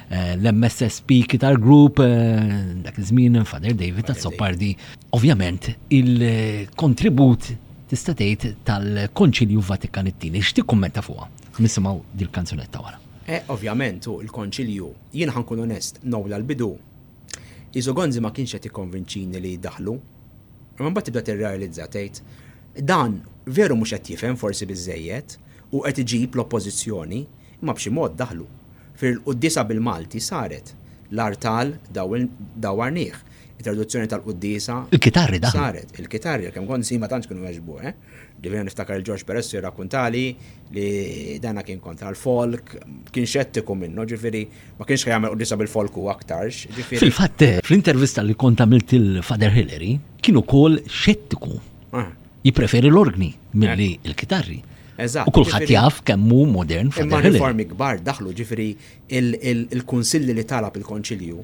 A: Eh, L-MSSP Guitar Group eh, dak iż-żmien Father David Azzopardi, ovvjament il-kontribut tista' tgħid tal-Konċilju Vatikan it-tieni. X'tik kummenta fuqha? Nisimgħu dil-kanzunetta wara.
C: Eh, ovvjament, u l-konċilju, jien ħankun onest, nowla l-bidu, Isogonzi ma kienx qed jikkonvinċini li jiddaħħlu. Imma mbagħad tibda tirrealizza, tgħid, Dan veru mhux qed jifhem forsi biżżejjed u qed iġib l-oppożizzjoni, imma b'xi mod daħlu. Fil-Quddiesa bil-Malti saret, l-artal dawwarnieh,
A: it-traduzzjoni tal-Quddiesa
C: saret, il-kitarri, kemm kont nsi ma tantx kienu jogħġbu, eh? Ġifieri jiena niftakar lil George Perez jirrakkuntali li dana kien kontra l-folk, kien xettiku minnu, ġifieri ma kienx jagħmel quddiesa bil-folk hu aktarx, ġifieri.
A: Fil-fatt, fl-intervista li kont għamilt lill-Father Hilary, kien ukoll xettiku. Jippreferi l-orgni milli l-kitarri. U kulħadd jaf kemm hu modern Father Hilary.
C: Imma riformi kbar daħlu, ġifieri l-kunsilli li talab il-Konċilju,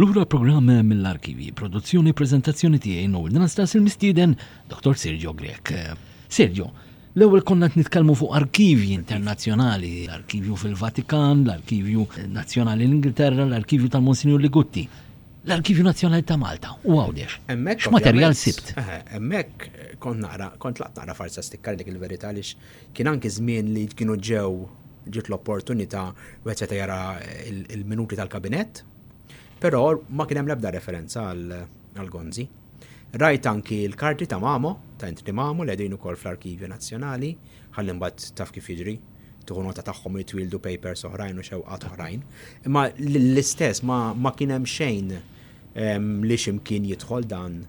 A: Lura programm mill-arkivji, produzzjoni prezentazzjoni tiegħi Noel Nastas il-mistieden Dr. Sergio Grek. Sergio, L-ewwel konna qed nitkellmu fuq arkivji internazzjonali, l-arkivju fil-Vatikan, l-arkivju nazzjonali l-Ingilterra, l-arkivju tal-Monsinjur Ligutti. L-Arkivju Nazzjonali ta' Malta u Għawdex. X'materjal sibt?
B: Hemmhekk kont naqra, kont laqt naqra farsa stikkar dik il-verità għaliex kien anki żmien li kienu ġew ġiet l-opportunità wieħed seta' jara l-minuti tal-kabinett, però ma kien hemm l-ebda referenza għal Gonzi. Rajt anki l-karti ta' Mamo, ta' Entni Mamo li qegħdin ukoll fl-Arkivju Nazzjonali, ħalli mbagħad taf kif jiġri. tieħu nota tagħhom li twildu papers oħrajn u xewqat oħrajn. Imma l-istess ma kien hemm xejn li ximkien jidħol dan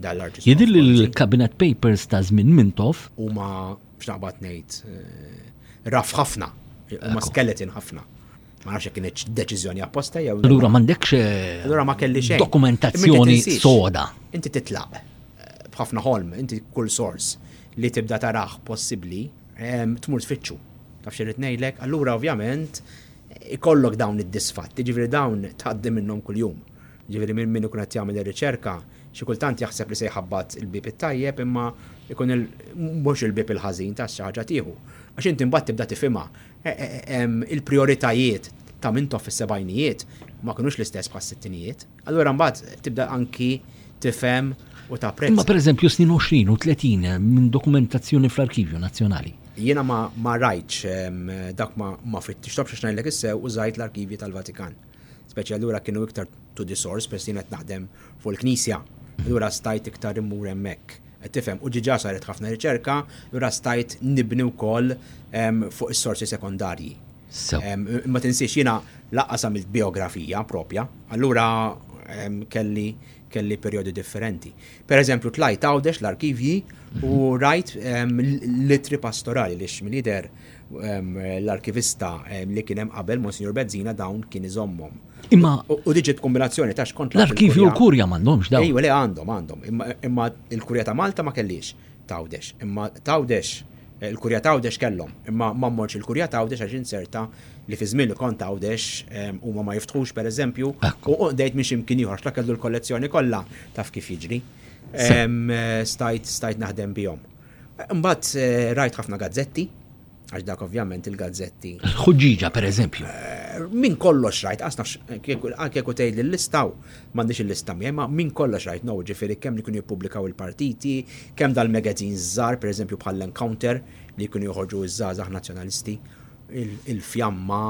B: dal-arġist.
A: Jidir li l-Cabinet Papers ta' żmien Mintoff.
B: U ma xnaqbat ngħid eh, raf ħafna, u ma skeleton ħafna. Ma nafx jekk kienet deċiżjoni apposta jew.
A: Allura m'għandekx.
B: Eh, Allura ma kelli xejn.
A: Dokumentazzjoni soda.
B: Inti titlaq eh, b'ħafna ħolm, inti kull sors li tibda taraħ possibbli tmur tfittxu. Taf xirrit ngħidlek, allura ovvjament ikollok dawn id-disfatti, ġifieri dawn tgħaddi minnhom kuljum. Ġifieri minn min ikun qed jagħmel ir-riċerka, xi kultant jaħseb li se jħabbat il-bieb it-tajjeb imma ikun mhux il-bieb il-ħażin ta' xi ħaġa tieħu. Għax inti mbagħad tibda tifhimha. E, e, e, il-prijoritajiet ta' minn tof fis-sebgħinijiet ma kinux l-istess bħas-sittinijiet. Allura mbagħad tibda anki tifhem u tapprezza.
A: Imma pereżempju snin 20 u 30 eh, minn dokumentazzjoni fl-Arkivju Nazzjonali.
B: Jiena ma, ma rajtx ehm, dak ma, ma fittix tobx għax ngħidlek issew użajt l-Arkivji tal-Vatikan. Speċi allura kienu iktar to the source peress qed naħdem fuq il-Knisja. Allura stajt iktar immur hemmhekk. Qed tifhem, u ġiġa saret ħafna riċerka, allura stajt nibni wkoll ehm, fuq is-sorsi sekondarji. Sew. Ma tinsiex jiena lanqas għamilt bijografija proprja, allura kelli kelli perjodi differenti. Per eżempju, tlajt għawdex l-arkivji u mhm. rajt l-itri pastorali li xmilider l-arkivista li kien hemm qabel Monsignor Bezzina dawn kien iżommhom.
A: Imma.
B: U diġi kombinazzjoni ta' xkont.
A: L-arkivju l-kurja m'għandhomx dawn.
B: Ejwa, le għandhom, għandhom. Imma il-kurja ta' Malta ma kellix tawdex. Imma tawdex Il-Kurja t'Għawdex kellhom, imma ma mmorrx il-Kurja t'Għawdex għax int serta li fi żmien li kont Għawdex huma ma jiftħux pereżempju u qdejt minn xi mkien ieħor għax la kellu l-kollezzjoni kollha taf kif jiġri. Stajt stajt naħdem bihom. Imbagħad rajt ħafna gazzetti, għax dak ovvjament il-gazzetti.
A: Ħuġġiġa pereżempju.
B: Min kollox rajt, qas nafx kieku tgħidli l-listaw M'għandix il-lista miegħi, ma minn kollox rajt no, jiġifieri kemm li kienu jippubblikaw il-partiti, kemm dal-magazines żgħar, pereżempju bħal l-Encounter li kienu joħorġu ż-żgħażagħ Nazzjonalisti, il-Fjamma,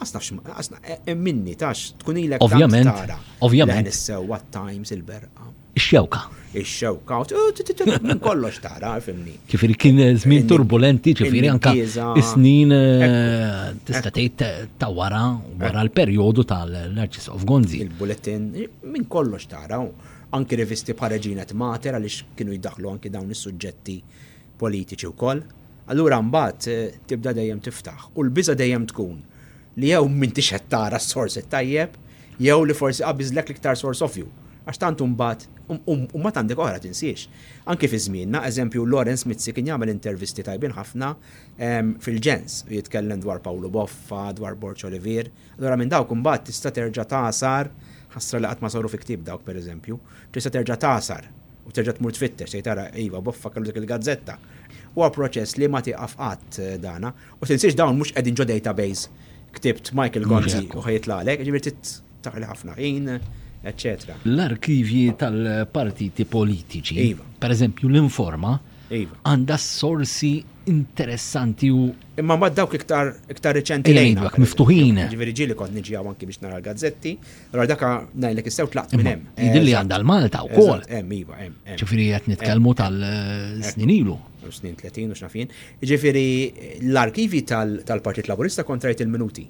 B: qas nafx, qas hemm minni tax tkun ilek tant tara.
A: Ovvjament,
B: ovvjament. L-Aħen is-Sewwa, t-Times, il-Berqa.
A: Ix-xewka.
B: ix-xewka u minn kollox tara, fimni.
A: Ġifieri kien żmien turbulenti, ġifieri anke is-snin tista' tgħid ta' wara wara l-perjodu tal-Arċisqof Gonzi.
B: Il-bulletin minn kollox tara, anke rivisti bħal Regina Tmater għaliex kienu jdaħlu anke dawn is-suġġetti politiċi wkoll, allura mbagħad tibda dejjem tiftaħ. U l-biża' dejjem tkun li jew m'intix qed tara s-sors it-tajjeb, jew li forsi qabiżlek l-iktar sors ovvju. Għax tant mbagħad u mbagħad għandek oħra tinsiex. Anki fi żmienna, eżempju, Lawrence Mizzi kien jagħmel intervisti tajbin ħafna fil-Gens u jitkellem dwar Pawlu Boffa, dwar Borg Olivier. Allura minn dawk imbagħad tista' terġa' tagħsar, ħasra li qatt ma saru fi ktieb dawk pereżempju, tista' terġa' tagħsar u terġa' tmur tfittex tgħid ara iva Boffa kellu dik il-gazzetta. Huwa proċess li ma tieqaf qatt dan. U tinsiex dawn mhux qegħdin ġo database ktibt Michael Gonzi u ħa jitlaqlek, jiġifieri trid taqli ħafna ħin, eċċetera.
A: L-arkivji tal-partiti politiċi, pereżempju l-Informa, għandha s-sorsi interessanti u
B: Imma mbagħad dawk iktar iktar
A: riċenti
B: lejna.
A: Ejja ngħidlek, miftuħin.
B: Jiġifieri ġieli kont niġi hawn anki biex nara l-gazzetti, allura daka ngħidlek issew tlaqt minn hemm.
A: Jidhirli għandha l-Malta
B: wkoll. Hemm iva, hemm.
A: Ġifieri qed nitkellmu tal-snin ilu.
B: Snin 30 u x'naf jien. Ġifieri l-arkivi tal-Partit Laburista kont rajt il-minuti.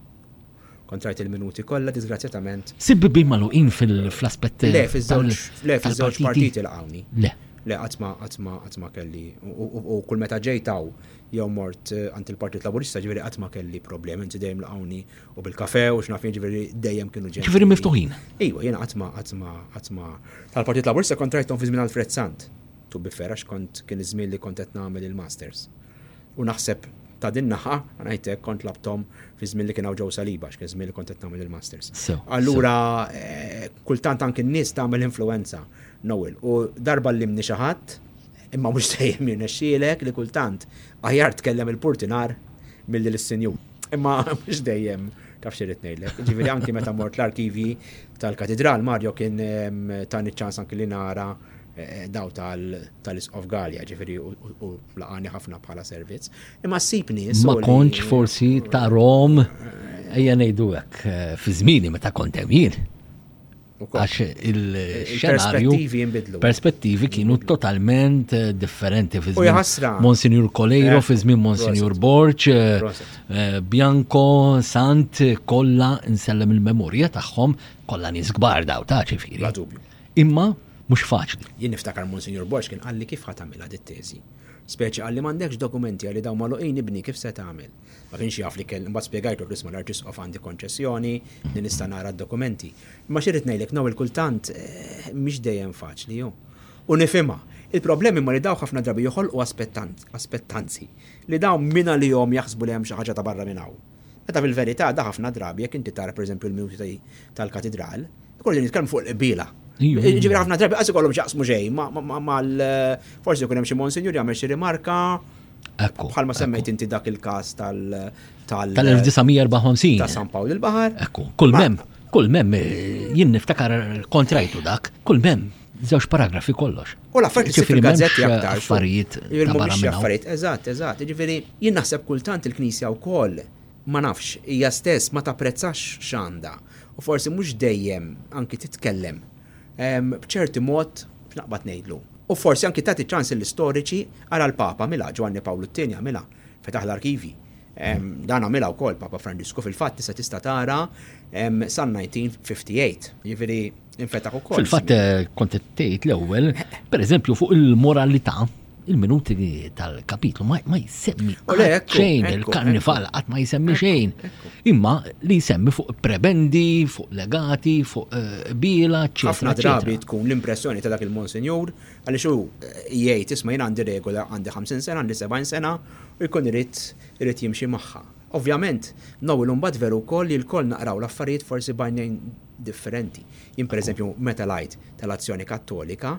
B: Kontrajt il-minuti kollha diżgrazzjatament.
A: Sib bibin magħluqin fl-aspett tal-.
B: Le, fiż-żewġ le fiż-żewġ partiti laqgħuni.
A: Le.
B: Le qatt ma qatt ma qatt ma kelli u kull meta ġejt hawn jew mort eh, għand il-Partit Laburista ġifieri qatt ma kelli problemi, inti dejjem laqgħuni u bil-kafe u x'naf jien ġifieri dejjem kienu ġejjin.
A: Ġifieri miftuħin.
B: Ejwa, jiena qatt ma qatt ma qatt ma tal-Partit Laburista kont rajthom fi żmien Alfred Sant. Tu bifera x'kont kien iż-żmien li kont qed nagħmel il-masters. U naħseb ta' din naħa, ngħid hekk, kont labthom fi żmien li kien hawn ġew saliba, għax kien żmien li kont qed nagħmel il-masters. Allura eh, kultant anki n-nies tagħmel influenza, Noel, u darba l-limni xi ħadd, imma mhux dejjem jirnexxielek li kultant aħjar tkellem il-purtinar milli l-sinju. Imma mhux dejjem taf xirrit ngħidlek. Ġifieri anki meta mort l-arkivji tal-katidral Mario kien ta' ċans anki li nara dawn tal-Isqof Galea, ġifiri, u laqani ħafna bħala servizz. Imma ssib nies.
A: Ma kontx forsi ta' Rom, ejja ngħidu hekk, eh, fi żmieni meta kont hemm
B: jien.
A: Għax il-xenarju. Perspettivi kienu totalment eh, differenti fi
B: żmien.
A: Monsinjur Kolejro,
B: eh,
A: fi żmien
B: Monsinjur
A: Borċ, Bianco, Sant, kollha nsellem il-memorja tagħhom kollha nies kbar daw ta' ċifiri. Imma mhux faċli.
B: Jien niftakar Monsinjur Borg kien qalli kif ħa tagħmilha dit-teżi. Speċi qalli m'għandekx dokumenti għalli dawn magħluqin ibni kif se tagħmel? Ma kienx jaf li kell imbagħad spjegajtlu fl-Isma l-Arċisqof għandi konċessjoni li nista' nara d-dokumenti. Imma x'irrid ngħidlek Noel kultant mhix dejjem faċli hu. U nifhimha. Il-problemi huma li dawk ħafna drabi joħolqu aspettanzi li dawn mingħalihom jaħsbu li hemm xi ħaġa ta' barra minn hawn. Meta fil-verità da ħafna drabi jekk inti tara pereżempju l-mewti tal-katidral, ikunu qegħdin jitkellmu fuq
A: il-qbiela.
B: Ġifieri ħafna drabi qas ikollhom x'jaqsmu xejn mal forsi jkun hemm xi monsinjur jagħmel xi rimarka bħalma semmejt inti dak il-każ tal
A: tal-1954
B: ta' San Pawl il-Baħar.
A: Ekku, kull mem, kull mem eh, jien niftakar kontrajtu dak, kull mem Żewġ paragrafi kollox.
B: U l-affarijiet
A: isir
B: fil-gazzetti aktar.
A: Affarijiet.
B: Mhumiex affarijiet, eżatt, eżatt. Ġifieri jien naħseb kultant il-Knisja wkoll ma nafx, hija stess ma tapprezzax x'għandha u forsi mhux dejjem anki titkellem b'ċerti mod x'naqbad ngħidlu. U forsi anki tagħti ċans lill-istoriċi ara l-Papa għamilha, Ġwanni Pawlu t-Tieni għamilha, fetaħ l-arkivji. Dan għamilha wkoll Papa Franġisku fil-fatt tista' tista' tara sal-1958. Jiġifieri Infetaħ ukoll.
A: Fil-fatt eh, kont tgħid l-ewwel, pereżempju fuq il-moralità, il-minuti tal-kapitlu ma jsemmi xejn il-karnival qatt ma jsemmi xejn. Imma li jsemmi fuq prebendi, fuq legati, fuq eh, bila,
B: ċifra.
A: Ħafna
B: drabi tkun l-impressjoni ta' dak il-monsinjur għaliex hu eh, jgħid isma' jien għandi regola għandi 50 sena, għandi 70 sena u jkun irid irid jimxi magħha. Ovvjament, Noel hu mbagħad veru wkoll li lkoll naqraw l-affarijiet forsi b'għajnejn differenti. Jien pereżempju meta l-Għid tal-Azzjoni Kattolika,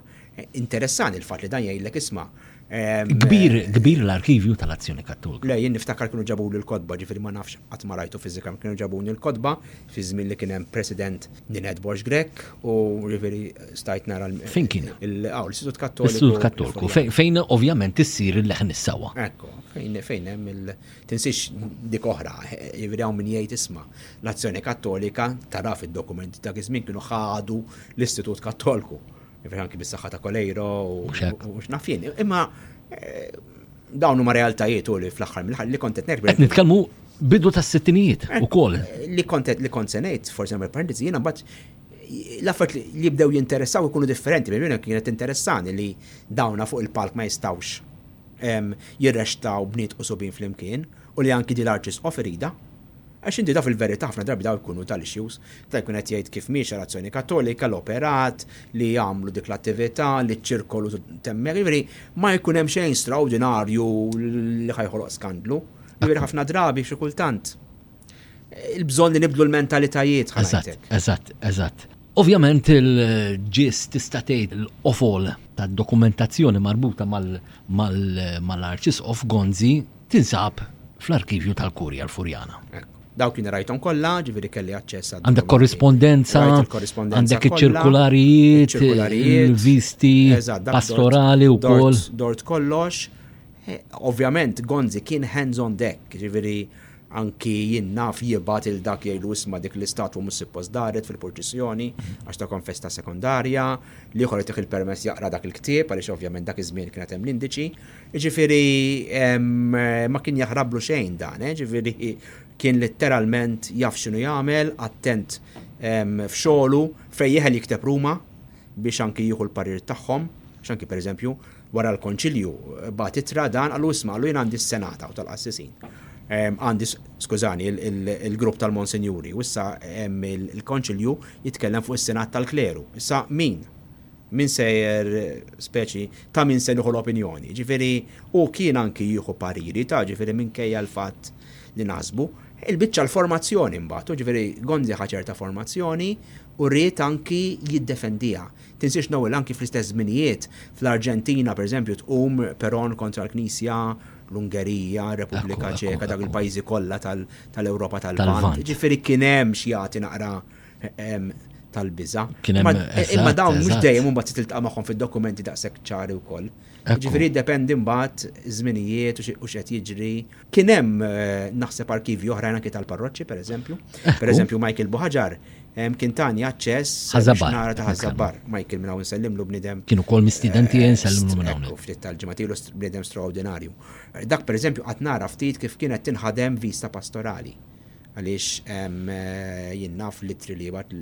B: interessani l-fatt li dan jgħidlek isma'.
A: Kbir, kbir l-arkivju tal-Azzjoni Kattolika.
B: Le, jien niftakar kienu ġabuli l-kotba, ġifieri ma nafx, qatt ma rajtu fiżikament, kienu ġabuni l-kotba fiż-żmien li kien hemm President Ninette Borg Grech u ġifieri stajt nara l-.
A: Fejn kien?
B: Hawn, l-Istitut Kattoliku.
A: L-Istitut Kattoliku, fejn ovvjament issir il-leħen is-sewwa.
B: Ekku, fejn hemm il-. Tinsiex dik oħra, jiġifieri hawn min jgħid isma', l-Azzjoni Kattolika, tara fid-dokumenti ta' dak iż-żmien kienu ħadu l-Istitut Kattolku. Jiġifieri anki bis-saħħa ta' Coleiro u x'naf jien. Imma dawn huma realtajiet u li fl-aħħar mill-aħħar li kont
A: qed
B: ngħid.
A: Qed nitkellmu bidu tas-sittinijiet ukoll.
B: Li kont li kont se ngħid, forsi nagħmel parentesi, jiena mbagħad l-affert li jibdew jinteressaw ikunu differenti, minn minna kienet interessani li dawna fuq il-palk ma jistawx jirrexxtaw bniet u subien flimkien u li anki di l-Arċisqof iridha. Għax inti taf il-verità ħafna drabi dawn ikunu tal-issues, ta' jkun qed jgħid kif miexja l-Azzjoni Kattolika, l-operat, li għamlu dik l-attività, li ċ-ċirkolu temmeħ, jiġifieri ma jkun hemm xejn straordinarju li ħa joħloq skandlu. Jiġifieri ħafna drabi xi kultant. Il-bżonn li nibdlu l-mentalitajiet.
A: Eżatt, eżatt, eżatt. Ovvjament il-ġis tista' tgħid l-qofol tad-dokumentazzjoni marbuta mal-Arċisqof Gonzi tinsab fl-arkivju tal-Kurja l-Furjana.
B: Dawk li rajthom kollha, ġifieri kelli aċċess għal.
A: Għandek korrispondenza, għandek iċ-ċirkularijiet, il-visti pastorali wkoll.
B: Dort kollox. Eh, ovvjament Gonzi kien hands on deck, ġifieri Anki jien naf jibgħat lil dak jgħidlu isma' dik l-istatwa mhux suppost daret fil-purċissjoni għax ta' konfesta sekondarja, l-ieħor jagħtih il-permess jaqra dak il-ktieb għaliex ovvjament dak iż-żmien kien għad hemm l-indiċi. Jiġifieri ma kien jaħrablu xejn dan, jiġifieri kien litteralment jaf x'inhu jagħmel, attent f'xogħlu, fejn jeħel jikteb Ruma biex anki jieħu l-parir tagħhom, għax anki pereżempju Wara l-Konċilju bagħat ittra dan qalu isma' qalu jien għandi s-senata u tal-qassisin. Għandi skużani il-grupp tal-Monsinjuri u issa il-Konċilju jitkellem fuq is-senat tal-kleru. Issa min? Min sejjer speċi ta' min se nieħu l-opinjoni. Ġifieri u kien anki jieħu pariri ta' ġifieri minkejja l-fatt li naħsbu il-biċċa l-formazzjoni mbagħad, ġifieri Gonzi ħa ċerta formazzjoni u ried anki jiddefendiha. Tinsiex Noel anki fl-istess żminijiet, fl-Arġentina, pereżempju, tqum Perón kontra l-Knisja, l-Ungerija,
A: r-Repubblika
B: Ċeka,
A: dawk
B: il-pajjiżi kollha tal-Ewropa tal-Lvant. Jiġifieri kien hemm xi jagħti naqra tal-biża'. Imma dawn mhux dejjem imbagħad se tiltaqa' magħhom fid-dokumenti daqshekk ċari wkoll. Jiġifieri jiddependi mbagħad iż-żminijiet u x'qed jiġri. Kien hemm naħseb arkivji oħrajn anke tal-parroċċi pereżempju. Pereżempju Michael Buħaġar kien tani aċċess nara ta' Ħażabbar. Michael minn hawn insellimlu bniedem.
A: Kien ukoll mistieden tiegħi nsellimlu minn hawn.
B: Ftit tal-ġimgħat ilu bniedem straordinarju. Dak pereżempju qatt nara ftit kif kienet tinħadem vista pastorali għaliex jien naf l-ittri li jibgħat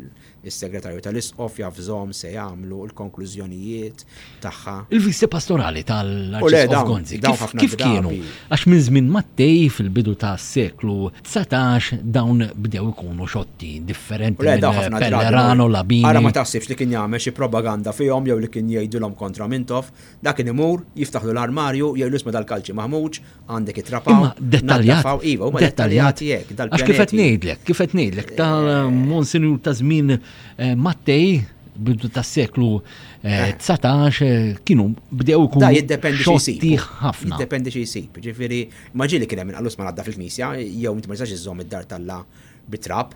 B: Is-Segretarju tal-Isqof javżhom se jagħmlu l-konklużjonijiet tagħha.
A: Il-viżti pastorali tal-Arċisqof Gonzi kif kienu? Għax minn żmien Mattej fil-bidu tas-seklu 19 dawn bdew ikunu xotti differenti minn Pellerano, Labini.
B: Ara ma taħsibx li kien jagħmel xi propaganda fihom jew li kien jgħidilhom kontra Mintoff, Dak kien imur, jiftaħlu l-armarju, jgħidlu isma' dal-kalċi maħmuġ, għandek it-trapaw.
A: Imma dettaljat.
B: Iva, huma dettaljati hekk, dal
A: Għax kif qed ngħidlek, kif qed ngħidlek, eh. tal-Monsinjur ta' żmien eh, Mattej, bidu tas-seklu 19 eh, eh. kienu bdew ikunu.
B: Da jiddependi xi
A: ħafna.
B: Jiddependi xi jsib. Ġifieri, maġili kien hemm inqalus ma għadda fil-knisja, jew inti ma jistax iżżomm id-dar tal-la bit-trab,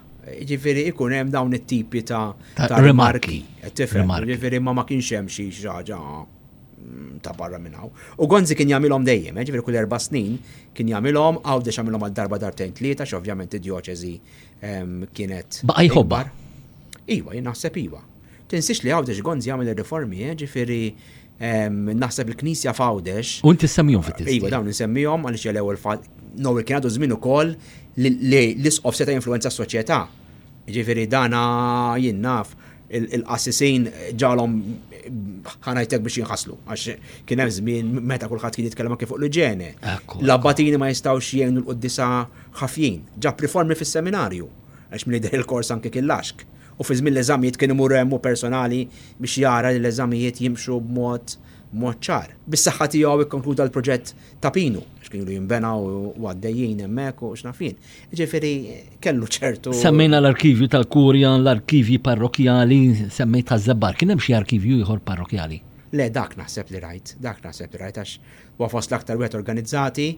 B: ġifiri ikun hemm dawn it-tipi ta'
A: rimarki.
B: Ġifiri ma ma kienx hemm xi ħaġa mm, ta' barra minn hawn. U Gonzi kien jagħmilhom dejjem, eh, ġifiri kull erba' snin kien jagħmilhom għawdex jagħmilhom għal darba dartejn tlieta x'ovvjament id-djoċeżi ehm, kienet.
A: Baqa'
B: jħobbar. Iva, jien naħseb iva. Tinsiex li għawdex Gonzi jagħmel ir-riformi, eh, ġifiri Naħseb il-Knisja f'Għawdex.
A: U inti semmihom fit-tisqi.
B: Iva, dawn insemmihom għaliex ġelew il-fatt. No, kien għadu żmien ukoll li l-isqof seta' influenza s-soċjetà. Ġifieri dana jien naf il-qassisin ġalhom ħanajtek biex jinħaslu, għax kien hemm żmien meta kulħadd kien jitkellem anke fuq l-ġene. L-abbatini ma jistgħux jgħinu l-quddisa ħafjin. Ġab riformi fis-seminarju, għax minn il-kors anke kien laxk. u fi żmien l-eżamijiet kien imur hemm hu personali biex jara li l-eżamijiet jimxu b'mod b'mod ċar. Bis-saħħa tiegħu ikkonkluda l-proġett ta' Pinu, għax kien ilu jinbena u għaddejjin hemmhekk u x'naf jien. Jiġifieri kellu ċertu.
A: Semmejna l-arkivju tal-Kurja, l-arkivji parrokkjali, semmejt Ħaż-Żebbar. Kien hemm xi arkivju ieħor parrokkjali?
B: Le, dak naħseb li rajt, dak naħseb li rajt għax Huwa fost l-aktar wieħed organizzati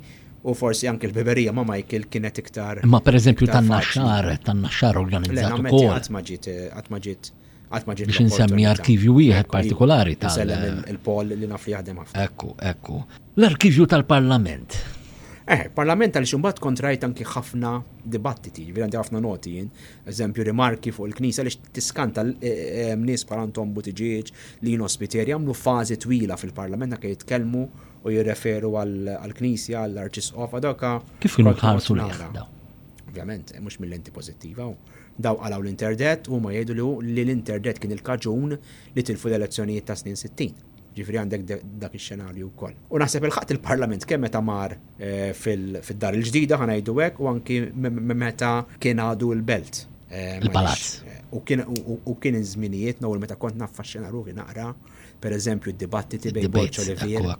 B: u forsi anke l-ħbiberija ma' Michael kienet iktar.
A: Imma
B: pereżempju
A: tan-naxxar, tan-naxxar organizzat ukoll.
B: Qatt ma ġiet qatt ma ġiet qatt ma ġiet.
A: Biex insemmi arkivju wieħed partikolari
B: ta' il-Pol li naf li jaħdem ħafna.
A: Ekku, ekku. L-arkivju tal-Parlament.
B: Eh, parlament għal xumbat kontrajt anki ħafna dibattiti, ġifieri għandi ħafna noti jien, Eżempju, rimarki fuq il-Knisja li tiskanta nies bħal Anton Buttigieg, Lino Spiteri għamlu fażi twila fil-Parlament anke jitkellmu u jirreferu għall-Knisja, għall-Arċisqof għad ok.
A: Kif kienu tħarsu
B: lejh
A: dawn?
B: Ovvjament, mhux mill-lenti pożittiva. Daw qalgħu l-interdett u huma jgħidu li l-interdett kien il-kaġun li tilfu l-elezzjonijiet tas-snin 60. Ġifri għandek dak ix-xenarju wkoll. U naħseb il-ħadd il-Parlament kemm meta mar eh, fid-dar il-ġdida ħanajdu hekk u anki meta kien għadu l-belt. Eh,
A: Il-palazz.
B: Eh, u kien iż żminijiet nawl meta kont naffa xenarju kien naqra, per eżempju, d-dibattiti bejn
A: Borċo Levir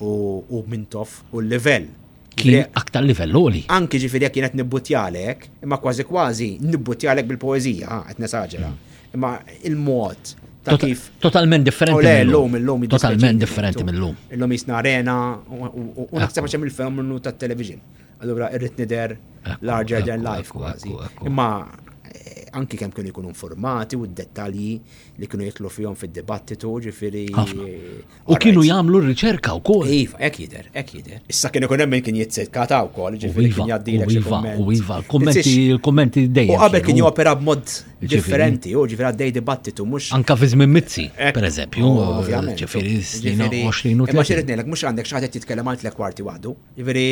B: u Mintoff u l-livell
A: kien aktar livell oli.
B: Anki ġifiri jekk kienet nibbutjalek, imma kważi kważi nibbutjalek bil-poezija, qed nesaġera. Mm. Imma il-mod ta' kif.
A: Totalment differenti.
B: Le, l-lum, l-lum.
A: Totalment differenti mill-lum.
B: L-lum jisna arena u naħseb għaxem il-fenomenu ta' television. Allura irrit nider larger than life kważi. Imma eh, anki kemm kienu jkunu informati u d-dettalji li kienu jitlu fihom fid-dibattitu,
A: ġifiri. U kienu jagħmlu r-riċerka wkoll.
B: Iva, hekk jidher, hekk jidher. Issa kien ikun hemm min kien jitzikkata wkoll, ġifieri kien
A: jgħaddilek
B: xi
A: iva,
B: kumment.
A: Iva, kummenti,
B: kummenti
A: dejjem.
B: U qabel kien jopera b'mod differenti, u ġifieri għaddej dibattitu mhux.
A: Anka fi żmien Mizzi, eh,
B: pereżempju,
A: ġifieri snin 20 u
B: Imma xi ngħidlek mhux għandek xi ħadd jitkellem għal tlek kwarti waħdu. Ġifieri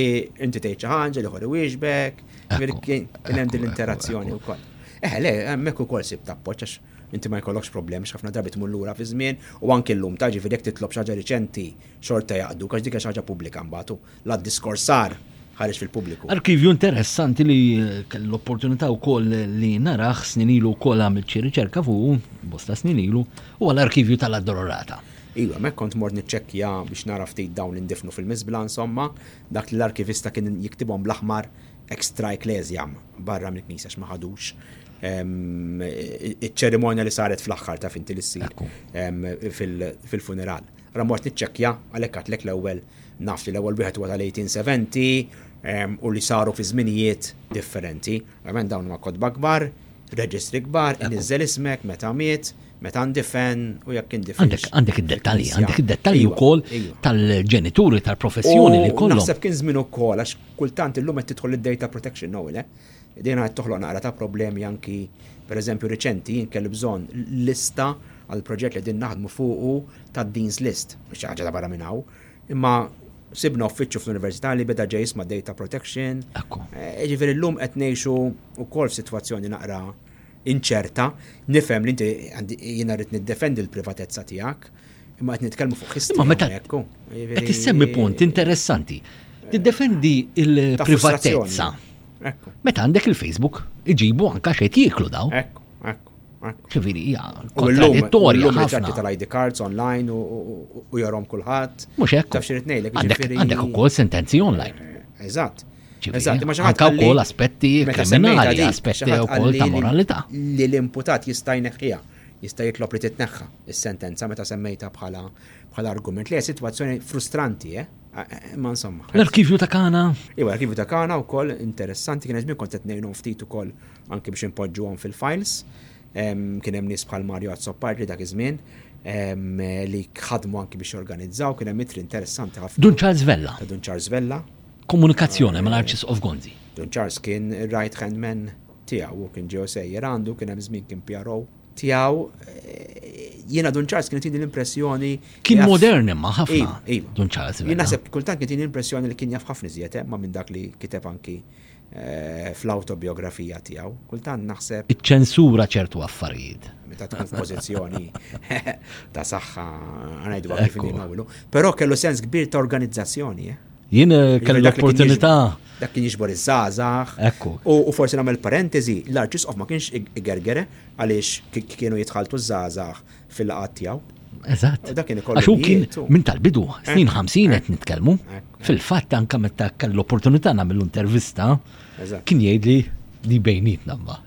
B: inti tgħid xi ħaġa li ħor iwieġbek, ġifieri kien hemm din l-interazzjoni wkoll. Eħe, le, hemmhekk ukoll sib tappoġġ Inti ma jkollokx problemi għax ħafna drabi tmur lura fiż-żmien u anki llum taf, ġifieri jekk titlob xi ħaġa riċenti xorta jaqduk għax dik hija xi ħaġa pubblika mbagħad u l-għad-diskors sar ħareġ fil-pubbliku.
A: Arkivju interessanti li kelli l-opportunità wkoll li narah snin ilu wkoll għamilt xi riċerka fuqu, bosta snin ilu, huwa l-arkivju tal-Addolorata.
B: Iva, hemmhekk kont mort niċċekkja biex nara ftit dawn li ndifnu fil-miżbla, insomma, dak li l-arkivista kien jiktibhom bl-aħmar extra ecclesiam, barra mill-knisja għax ma ħadux iċ-ċerimonja li saret fl-aħħar ta' finti li ssir fil-funeral. Ra mort niċċekkja għalhekk għatlek l-ewwel naf li l-ewwel wieħed huwa tal-1870 u li saru fi żminijiet differenti. Ovvjament dawn ma' kodba kbar, reġistri kbar, inniżel ismek meta miet, meta ndifen u jekk indifen.
A: Għandek id-dettalji, għandek id-dettalji wkoll tal-ġenituri tal-professjoni li kollhom.
B: Naħseb kien żmien ukoll għax Kultant illum qed tidħol id-data protection, no le? Din qed toħloq naqra ta' problemi anki pereżempju riċenti jien kelli bżonn lista għal proġett li qegħdin naħdmu fuqu tad-Dean's List, mhux xi ħaġa ta' barra minn hawn, imma sibna uffiċċju fl-Università li beda ġej jisma' data protection. Eh, jiġifieri llum qed ngħixu wkoll f'sitwazzjoni naqra inċerta, nifhem li inti jiena rrid niddefendi l-privatezza tiegħek, Imma qed nitkellmu fuq history.
A: Imma meta qed issemmi punt interessanti. Tiddefendi il-privatezza. Meta għandek il-Facebook iġibu anka xejn jieklu daw.
B: Ekku, ekku.
A: Ġifiri, hija kontradittorja ħafna.
B: tal-ID cards online u jarom kulħadd.
A: Mhux hekk.
B: Taf xi ngħidlek.
A: Għandek ukoll sentenzi online. Eh,
B: eżatt. Eżatt,
A: ma
B: xaħat
A: ukoll aspetti kriminali, aspetti
B: ukoll
A: ta' moralità.
B: Li l-imputat jista' jneħħiha jista' jitlob li titneħħa s-sentenza meta semmejtha bħala bħala argument li hija sitwazzjoni frustranti, eh? Ma insomma.
A: L-arkivju ta' Kana?
B: Iwa, l-arkivju ta' Kana wkoll interessanti kien żmien kont qed ngħinhom ftit ukoll anke biex inpoġġuhom fil-files. Kien hemm nies bħal Mario Azzopardi dak iż-żmien li ħadmu anke biex jorganizzaw, kien hemm itri interessanti ħafna.
A: Dun Charles Vella.
B: Dun Charles Vella.
A: Komunikazzjoni mal-Arċis of Gonzi.
B: Dun Charles kien right hand man Tiegħu, hu kien ġew sejjer għandu, kien hemm żmien kien PRO. Tiegħu, jiena Dun Charles kien tini l-impressjoni.
A: Kien modern imma ħafna.
B: Iva.
A: Dun Charles.
B: Jien naħseb kultant kien tini l-impressjoni li kien jaf ħafna iżjed ma minn dak li kiteb anki eh, fl-awtobiografija tiegħu. Kultant naħseb.
A: Iċċensura ċertu affarijiet.
B: Meta tkun f'pożizzjoni ta' saħħa
A: ngħidu
B: kif Però kellu sens kbir ta' organizzazzjoni, eh?
A: Jien eh, kelli l-opportunità.
B: Dak kien jiġbor iż-żgħażagħ.
A: Ekku.
B: U forsi nagħmel parentesi, l-Arċisqof ma kienx igergere għaliex kienu jitħaltu ż-żgħażagħ fil-laqgħat tiegħu.
A: Eżatt.
B: Dak kien ikollu.
A: Għaxu kien minn tal-bidu, snin 50 qed nitkellmu. Fil-fatt anke meta kellu l-opportunità nagħmel intervista, kien jgħidli li bejnietna ma.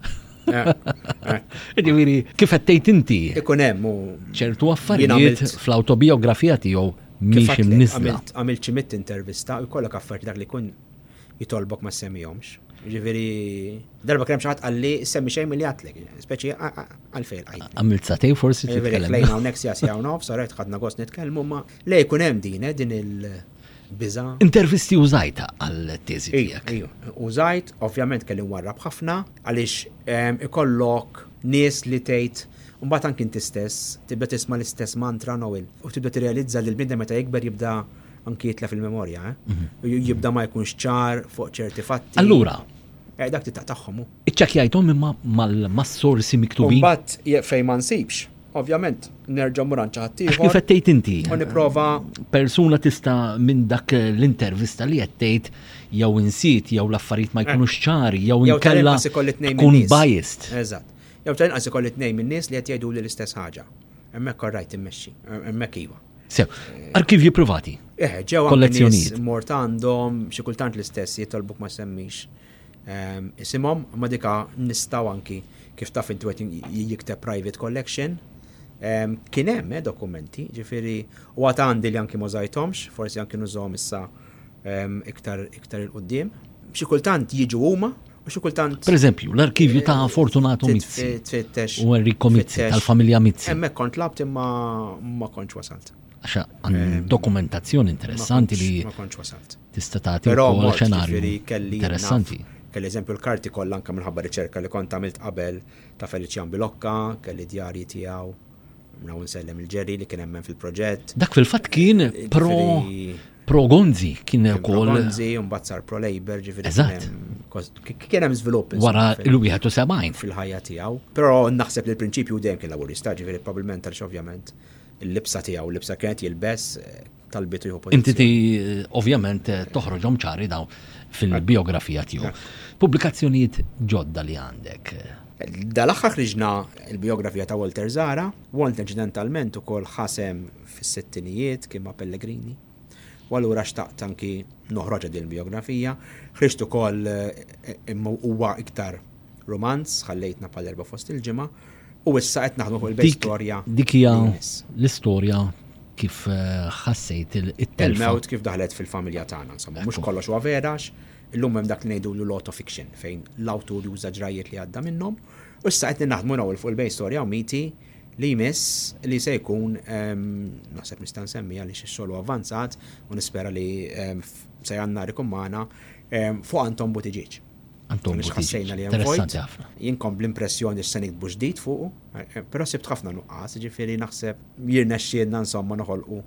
A: Ġifieri kif qed tgħid inti?
B: Ikun hemm
A: ċertu affarijiet fl-awtobiografija tiegħu
B: mhix
A: imniżla.
B: Għamilt xi mitt intervista u jkollok affarijiet dak li kun jitolbok ma semmihomx. Ġifieri darba kemm xaħat qalli semmi xejn milli għatlek, speċi għalfejn qajt.
A: Għamilt satej forsi titkellem.
B: Lejn hawnhekk sija sija u nofs, saret ħadna gost nitkellmu ma lej kun hemm din eh, din il-biża.
A: Intervisti użajta għal
B: teżi
A: tiegħek.
B: Użajt, ovvjament kelli warrab ħafna għaliex ehm, ikollok nies li tgħid U mbagħad anki inti stess tibda tisma' l-istess mantra Noel u tibda tirrealizza li l-bniedem meta jikber jibda anki jitlef il-memorja, eh? U jibda ma jkunx ċar fuq ċerti fatti.
A: Allura,
B: Eh, dak titaq tagħhom hu.
A: Iċċekkjajthom imma mal-sorsi miktubin.
B: Mbagħad fejn ma nsibx, ovvjament nerġa' mur għand
A: xi ħadd
B: ieħor.
A: Kif qed tgħid inti?
B: U nipprova
A: persuna tista' minn dak l-intervista li qed tgħid jew insit jew l-affarijiet ma jkunux ċari jew inkella tkun biased.
B: Eżatt. Jew tal-inqas ikolli tnejn minn nies li qed jgħiduli l-istess ħaġa. Hemmhekk korrajt immexxi. Hemmhekk iva.
A: Sew, arkivji privati.
B: Eh, ġew
A: kollezzjonijiet.
B: Mort għandhom xi kultant l-istess jitolbuk ma semmix ehm, isimhom, ma dika nistgħu anki kif taf intu qed jikteb private collection. Ehm, kien hemm eh, dokumenti, ġifieri u għad għandi li anki mużajtomx, forsi anki nużhom issa ehm, iktar iktar il-qudiem. Xi kultant jiġu huma u xi kultant.
A: Per eżempju, l-arkivju ta' eh, Fortunato Mizzi u Enrico Mizzi tal-familja Mizzi.
B: Hemmhekk kont labt imma ma kontx wasalt.
A: Għaxa eh, dokumentazzjoni interessanti li
B: ma kontx wasalt.
A: Tista' tagħti wkoll xenarju interessanti.
B: Kelli eżempju l-karti kollha anke minħabba riċerka li kont għamilt qabel ta' Felician Bilokka, kelli djarji tiegħu Naw nsellem il-ġeri li kien hemmen fil-proġett.
A: Dak fil-fatt kien pro Pro Gonzi kien ukoll.
B: Gonzi mbagħad sar Pro Labor ġifieri.
A: Eżatt.
B: Kien hemm żvilupp.
A: Wara l-71.
B: Fil-ħajja tiegħu. Però naħseb li l-prinċipju dejjem kien laburista ġifieri probabbilment għaliex ovvjament il-libsa tiegħu, l-libsa kienet jilbes eh, tal-bitu jħu
A: Inti ti eh, ovvjament eh, toħroġhom ċari daw fil-biografija tiegħu. Pubblikazzjonijiet ġodda li għandek.
B: Dal-aħħar ħriġna il-biografija ta' Walter Zara, Walter incidentalment ukoll ħasem fis-sittinijiet kien ma' Pellegrini. U allura xtaqt anki noħroġha din il-bijografija. Ħriġt ukoll imma huwa iktar romanz, ħallejtna bħal erba' fost il-ġimgħa, u issa qed naħdmu fuq
A: il-bejt
B: storja.
A: Dik hija l-istorja kif eh, ħassejt il-telfa.
B: Il-mewt kif daħlet fil-familja tagħna, insomma, mhux kollox huwa verax, illum hemm dak li ngħidu l-auto fiction fejn l-awtur juża ġrajiet li għadda minnhom, u issa qed naħdmu nawl fuq il-bej storja u miti li jmiss li se jkun naħseb nista' nsemmi għaliex ix-xogħol avvanzat u nispera li se jannar ikun magħna fuq Anton Butiġiġ.
A: Anton Butiġiġ.
B: Ħassejna li hemm vojt. Jinkom bl-impressjoni x'se nikbu ġdid fuq, però sibt ħafna nuqqas, ġifieri naħseb jirnexxielna insomma noħolqu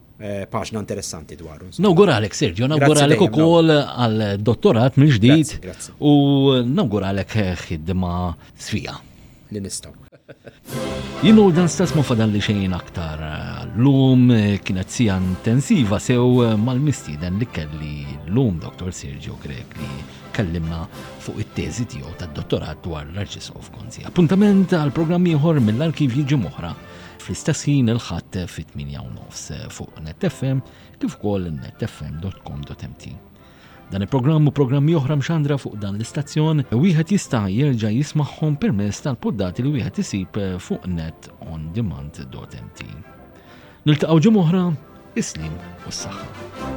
B: paġna interessanti dwaru.
A: Nawguralek Sergio, nawguralek ukoll għal dottorat
B: mill-ġdid
A: u nawguralek ħidma sfija.
B: li nistgħu.
A: Jien u dan stess ma fadalli xejn aktar llum, kienet siegħa intensiva sew mal-mistieden li kelli llum Dr. Sergio Grech li kellimna fuq it-teżi tiegħu tad-dottorat dwar l-Arċisqof Konzi. Appuntament għal programm ieħor mill-arkivji ġim oħra fl-istess ħin il-ħadd fit-8 nofs fuq netfm kif ukoll netfm.com.mt. Dan il-programm u programmi oħra mxandra fuq dan l-istazzjon wieħed jista' jerġa' jismagħhom permezz tal-poddati li wieħed isib eh, fuq net on demand.mt. Niltaqgħu ġimgħa oħra, islim u s-saħħa.